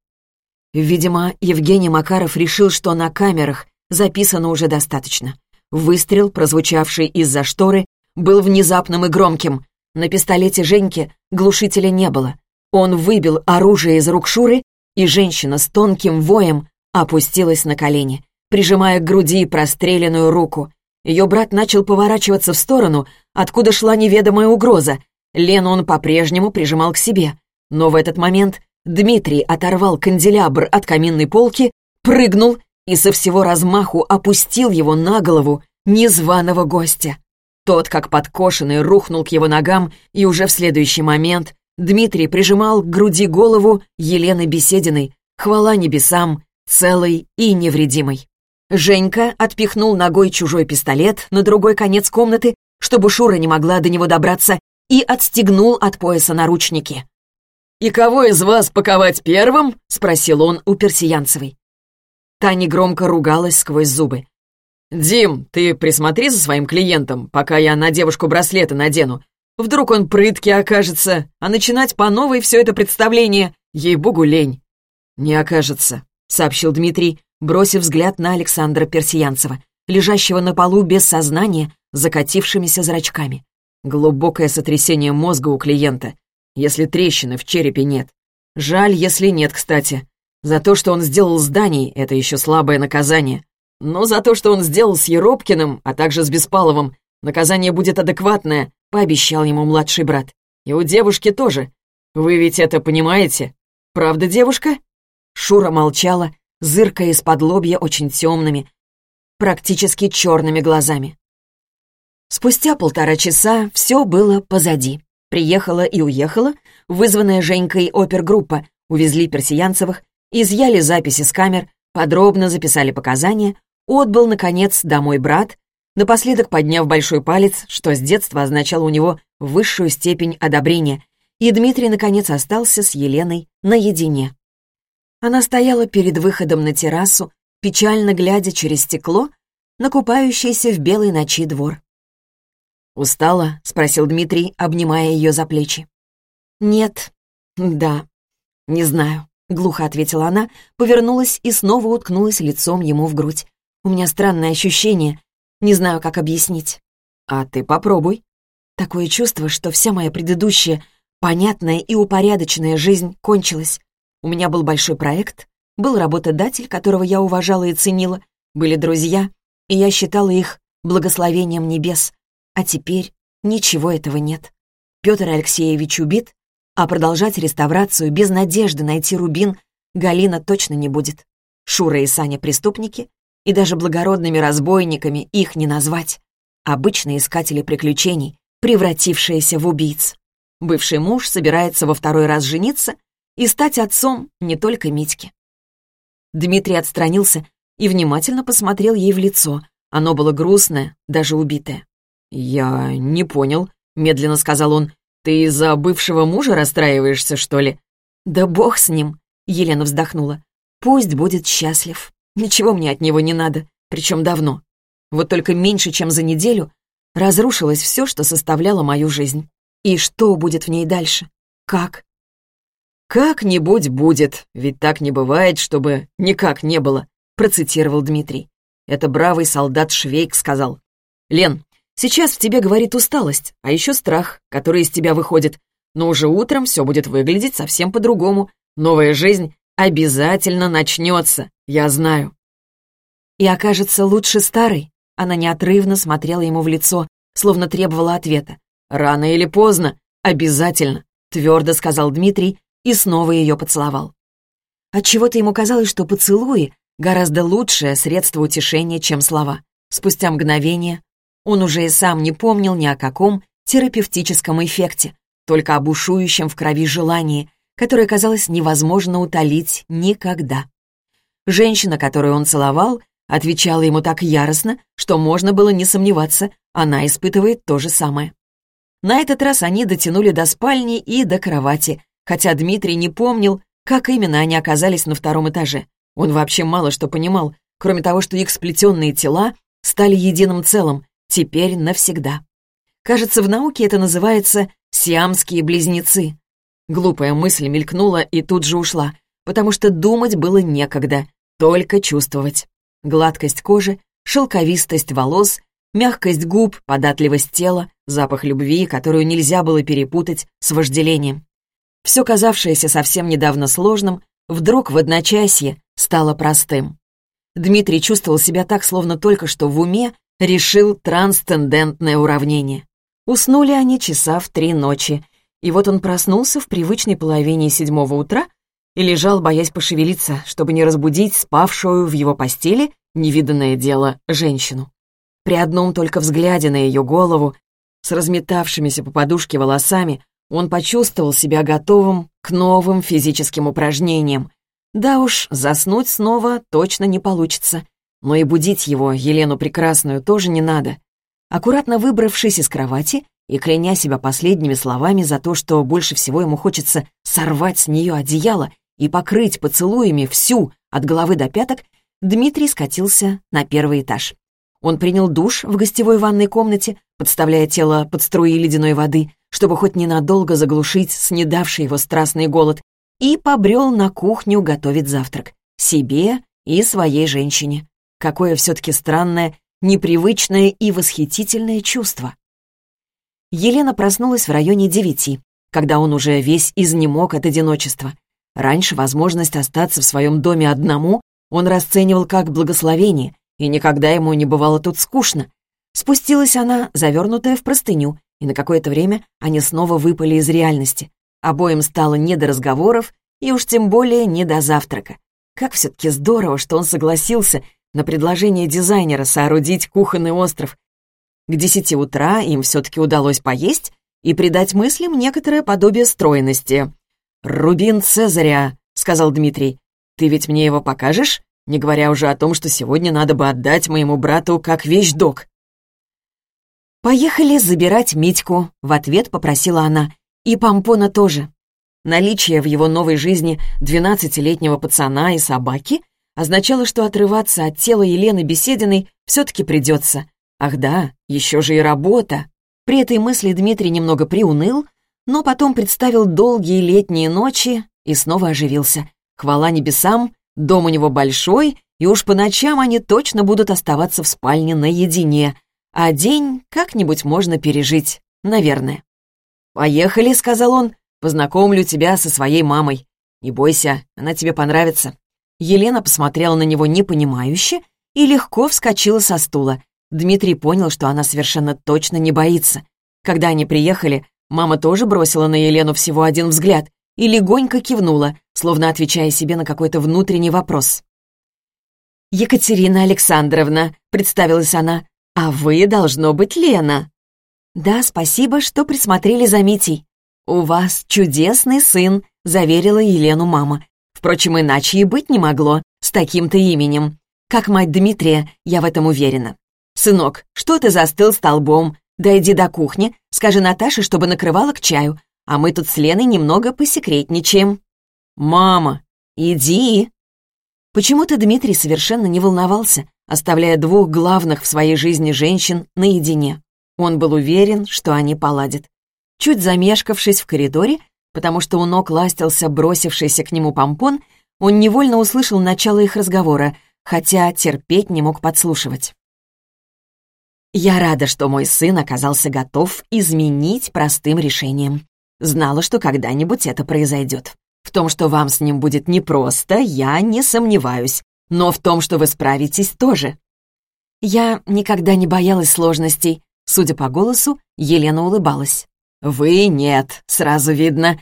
Видимо, Евгений Макаров решил, что на камерах записано уже достаточно. Выстрел, прозвучавший из-за шторы, был внезапным и громким. На пистолете Женьки глушителя не было. Он выбил оружие из рук Шуры и женщина с тонким воем опустилась на колени, прижимая к груди простреленную руку. Ее брат начал поворачиваться в сторону, откуда шла неведомая угроза. Лену он по-прежнему прижимал к себе. Но в этот момент Дмитрий оторвал канделябр от каминной полки, прыгнул и со всего размаху опустил его на голову незваного гостя. Тот, как подкошенный, рухнул к его ногам, и уже в следующий момент Дмитрий прижимал к груди голову Елены Бесединой, хвала небесам, целой и невредимой. Женька отпихнул ногой чужой пистолет на другой конец комнаты, чтобы Шура не могла до него добраться, и отстегнул от пояса наручники. «И кого из вас паковать первым?» — спросил он у Персиянцевой. Та негромко ругалась сквозь зубы. «Дим, ты присмотри за своим клиентом, пока я на девушку браслеты надену. Вдруг он прытки окажется, а начинать по новой все это представление, ей-богу, лень». «Не окажется», — сообщил Дмитрий, бросив взгляд на Александра Персиянцева, лежащего на полу без сознания, закатившимися зрачками. Глубокое сотрясение мозга у клиента, если трещины в черепе нет. Жаль, если нет, кстати. За то, что он сделал с Даней, это еще слабое наказание. Но за то, что он сделал с Еропкиным, а также с Беспаловым, наказание будет адекватное, пообещал ему младший брат. И у девушки тоже. Вы ведь это понимаете? Правда, девушка? Шура молчала, зыркая из-под лобья очень темными, практически черными глазами. Спустя полтора часа все было позади. Приехала и уехала, вызванная Женькой опергруппа, увезли персиянцевых, изъяли записи с камер, подробно записали показания, отбыл, наконец, домой брат, напоследок подняв большой палец, что с детства означало у него высшую степень одобрения, и Дмитрий, наконец, остался с Еленой наедине. Она стояла перед выходом на террасу, печально глядя через стекло на купающийся в белой ночи двор. «Устала?» — спросил Дмитрий, обнимая ее за плечи. «Нет. Да. Не знаю», — глухо ответила она, повернулась и снова уткнулась лицом ему в грудь. «У меня странное ощущение. Не знаю, как объяснить». «А ты попробуй». Такое чувство, что вся моя предыдущая, понятная и упорядоченная жизнь кончилась. У меня был большой проект, был работодатель, которого я уважала и ценила, были друзья, и я считала их благословением небес. А теперь ничего этого нет. Петр Алексеевич убит, а продолжать реставрацию без надежды найти рубин Галина точно не будет. Шура и Саня преступники, и даже благородными разбойниками их не назвать. Обычные искатели приключений, превратившиеся в убийц. Бывший муж собирается во второй раз жениться и стать отцом не только Митьки. Дмитрий отстранился и внимательно посмотрел ей в лицо. Оно было грустное, даже убитое. «Я не понял», — медленно сказал он. «Ты из-за бывшего мужа расстраиваешься, что ли?» «Да бог с ним», — Елена вздохнула. «Пусть будет счастлив. Ничего мне от него не надо, причем давно. Вот только меньше, чем за неделю, разрушилось все, что составляло мою жизнь. И что будет в ней дальше? Как? «Как-нибудь будет, ведь так не бывает, чтобы никак не было», процитировал Дмитрий. Это бравый солдат Швейк сказал. «Лен, сейчас в тебе говорит усталость, а еще страх, который из тебя выходит. Но уже утром все будет выглядеть совсем по-другому. Новая жизнь обязательно начнется, я знаю». И окажется лучше старой. Она неотрывно смотрела ему в лицо, словно требовала ответа. «Рано или поздно, обязательно», — твердо сказал Дмитрий и снова ее поцеловал. Отчего-то ему казалось, что поцелуи — гораздо лучшее средство утешения, чем слова. Спустя мгновение он уже и сам не помнил ни о каком терапевтическом эффекте, только об ушующем в крови желании, которое казалось невозможно утолить никогда. Женщина, которую он целовал, отвечала ему так яростно, что можно было не сомневаться, она испытывает то же самое. На этот раз они дотянули до спальни и до кровати, хотя Дмитрий не помнил, как именно они оказались на втором этаже. Он вообще мало что понимал, кроме того, что их сплетенные тела стали единым целым, теперь навсегда. Кажется, в науке это называется «сиамские близнецы». Глупая мысль мелькнула и тут же ушла, потому что думать было некогда, только чувствовать. Гладкость кожи, шелковистость волос, мягкость губ, податливость тела, запах любви, которую нельзя было перепутать с вожделением. Все казавшееся совсем недавно сложным, вдруг в одночасье стало простым. Дмитрий чувствовал себя так, словно только что в уме решил трансцендентное уравнение. Уснули они часа в три ночи, и вот он проснулся в привычной половине седьмого утра и лежал, боясь пошевелиться, чтобы не разбудить спавшую в его постели невиданное дело женщину. При одном только взгляде на ее голову, с разметавшимися по подушке волосами, он почувствовал себя готовым к новым физическим упражнениям. Да уж, заснуть снова точно не получится. Но и будить его, Елену Прекрасную, тоже не надо. Аккуратно выбравшись из кровати и кляня себя последними словами за то, что больше всего ему хочется сорвать с нее одеяло и покрыть поцелуями всю, от головы до пяток, Дмитрий скатился на первый этаж. Он принял душ в гостевой ванной комнате, подставляя тело под струи ледяной воды, чтобы хоть ненадолго заглушить снедавший его страстный голод, и побрел на кухню готовить завтрак. Себе и своей женщине. Какое все-таки странное, непривычное и восхитительное чувство. Елена проснулась в районе девяти, когда он уже весь изнемог от одиночества. Раньше возможность остаться в своем доме одному он расценивал как благословение, и никогда ему не бывало тут скучно. Спустилась она, завернутая в простыню, и на какое-то время они снова выпали из реальности. Обоим стало не до разговоров, и уж тем более не до завтрака. Как все-таки здорово, что он согласился на предложение дизайнера соорудить кухонный остров. К десяти утра им все-таки удалось поесть и придать мыслям некоторое подобие стройности. «Рубин Цезаря», — сказал Дмитрий. «Ты ведь мне его покажешь? Не говоря уже о том, что сегодня надо бы отдать моему брату как вещдок». «Поехали забирать Митьку», — в ответ попросила она. «И Помпона тоже». Наличие в его новой жизни двенадцатилетнего пацана и собаки означало, что отрываться от тела Елены Бесединой все-таки придется. Ах да, еще же и работа. При этой мысли Дмитрий немного приуныл, но потом представил долгие летние ночи и снова оживился. Хвала небесам, дом у него большой, и уж по ночам они точно будут оставаться в спальне наедине, а день как-нибудь можно пережить, наверное. «Поехали», — сказал он, Познакомлю тебя со своей мамой. Не бойся, она тебе понравится». Елена посмотрела на него непонимающе и легко вскочила со стула. Дмитрий понял, что она совершенно точно не боится. Когда они приехали, мама тоже бросила на Елену всего один взгляд и легонько кивнула, словно отвечая себе на какой-то внутренний вопрос. «Екатерина Александровна», — представилась она, — «а вы, должно быть, Лена». «Да, спасибо, что присмотрели за Митей. «У вас чудесный сын», — заверила Елену мама. Впрочем, иначе и быть не могло, с таким-то именем. Как мать Дмитрия, я в этом уверена. «Сынок, что ты застыл столбом? Дойди до кухни, скажи Наташе, чтобы накрывала к чаю, а мы тут с Леной немного посекретничаем». «Мама, иди!» Почему-то Дмитрий совершенно не волновался, оставляя двух главных в своей жизни женщин наедине. Он был уверен, что они поладят. Чуть замешкавшись в коридоре, потому что у ног ластился бросившийся к нему помпон, он невольно услышал начало их разговора, хотя терпеть не мог подслушивать. «Я рада, что мой сын оказался готов изменить простым решением. Знала, что когда-нибудь это произойдет. В том, что вам с ним будет непросто, я не сомневаюсь, но в том, что вы справитесь, тоже. Я никогда не боялась сложностей. Судя по голосу, Елена улыбалась. «Вы нет, сразу видно.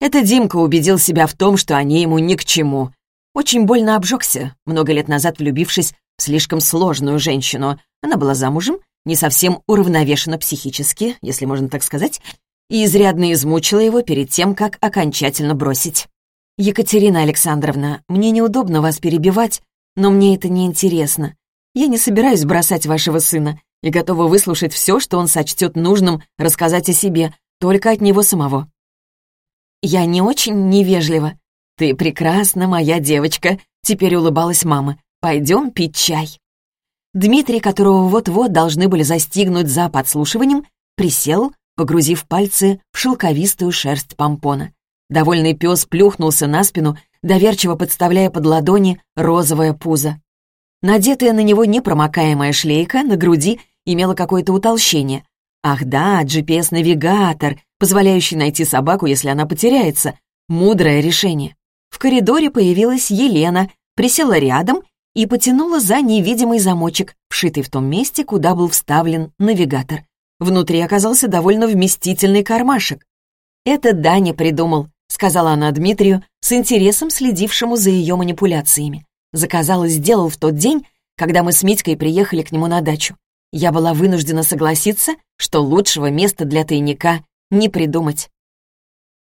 Это Димка убедил себя в том, что они ему ни к чему. Очень больно обжегся, много лет назад влюбившись в слишком сложную женщину. Она была замужем, не совсем уравновешена психически, если можно так сказать, и изрядно измучила его перед тем, как окончательно бросить. «Екатерина Александровна, мне неудобно вас перебивать, но мне это не интересно. Я не собираюсь бросать вашего сына и готова выслушать все, что он сочтет нужным рассказать о себе, только от него самого. «Я не очень невежлива. Ты прекрасна, моя девочка», — теперь улыбалась мама. «Пойдем пить чай». Дмитрий, которого вот-вот должны были застигнуть за подслушиванием, присел, погрузив пальцы в шелковистую шерсть помпона. Довольный пес плюхнулся на спину, доверчиво подставляя под ладони розовое пузо. Надетая на него непромокаемая шлейка на груди имела какое-то утолщение, Ах да, GPS-навигатор, позволяющий найти собаку, если она потеряется. Мудрое решение. В коридоре появилась Елена, присела рядом и потянула за невидимый замочек, вшитый в том месте, куда был вставлен навигатор. Внутри оказался довольно вместительный кармашек. «Это Даня придумал», — сказала она Дмитрию, с интересом следившему за ее манипуляциями. Заказал и сделал в тот день, когда мы с Митькой приехали к нему на дачу я была вынуждена согласиться, что лучшего места для тайника не придумать.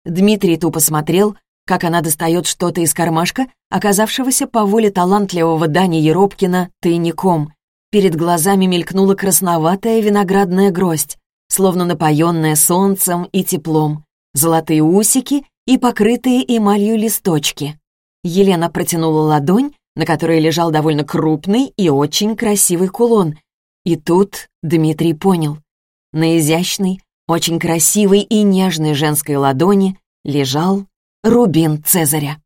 Дмитрий тупо смотрел, как она достает что-то из кармашка, оказавшегося по воле талантливого Дани Еропкина тайником. Перед глазами мелькнула красноватая виноградная гроздь, словно напоенная солнцем и теплом, золотые усики и покрытые эмалью листочки. Елена протянула ладонь, на которой лежал довольно крупный и очень красивый кулон — И тут Дмитрий понял. На изящной, очень красивой и нежной женской ладони лежал рубин Цезаря.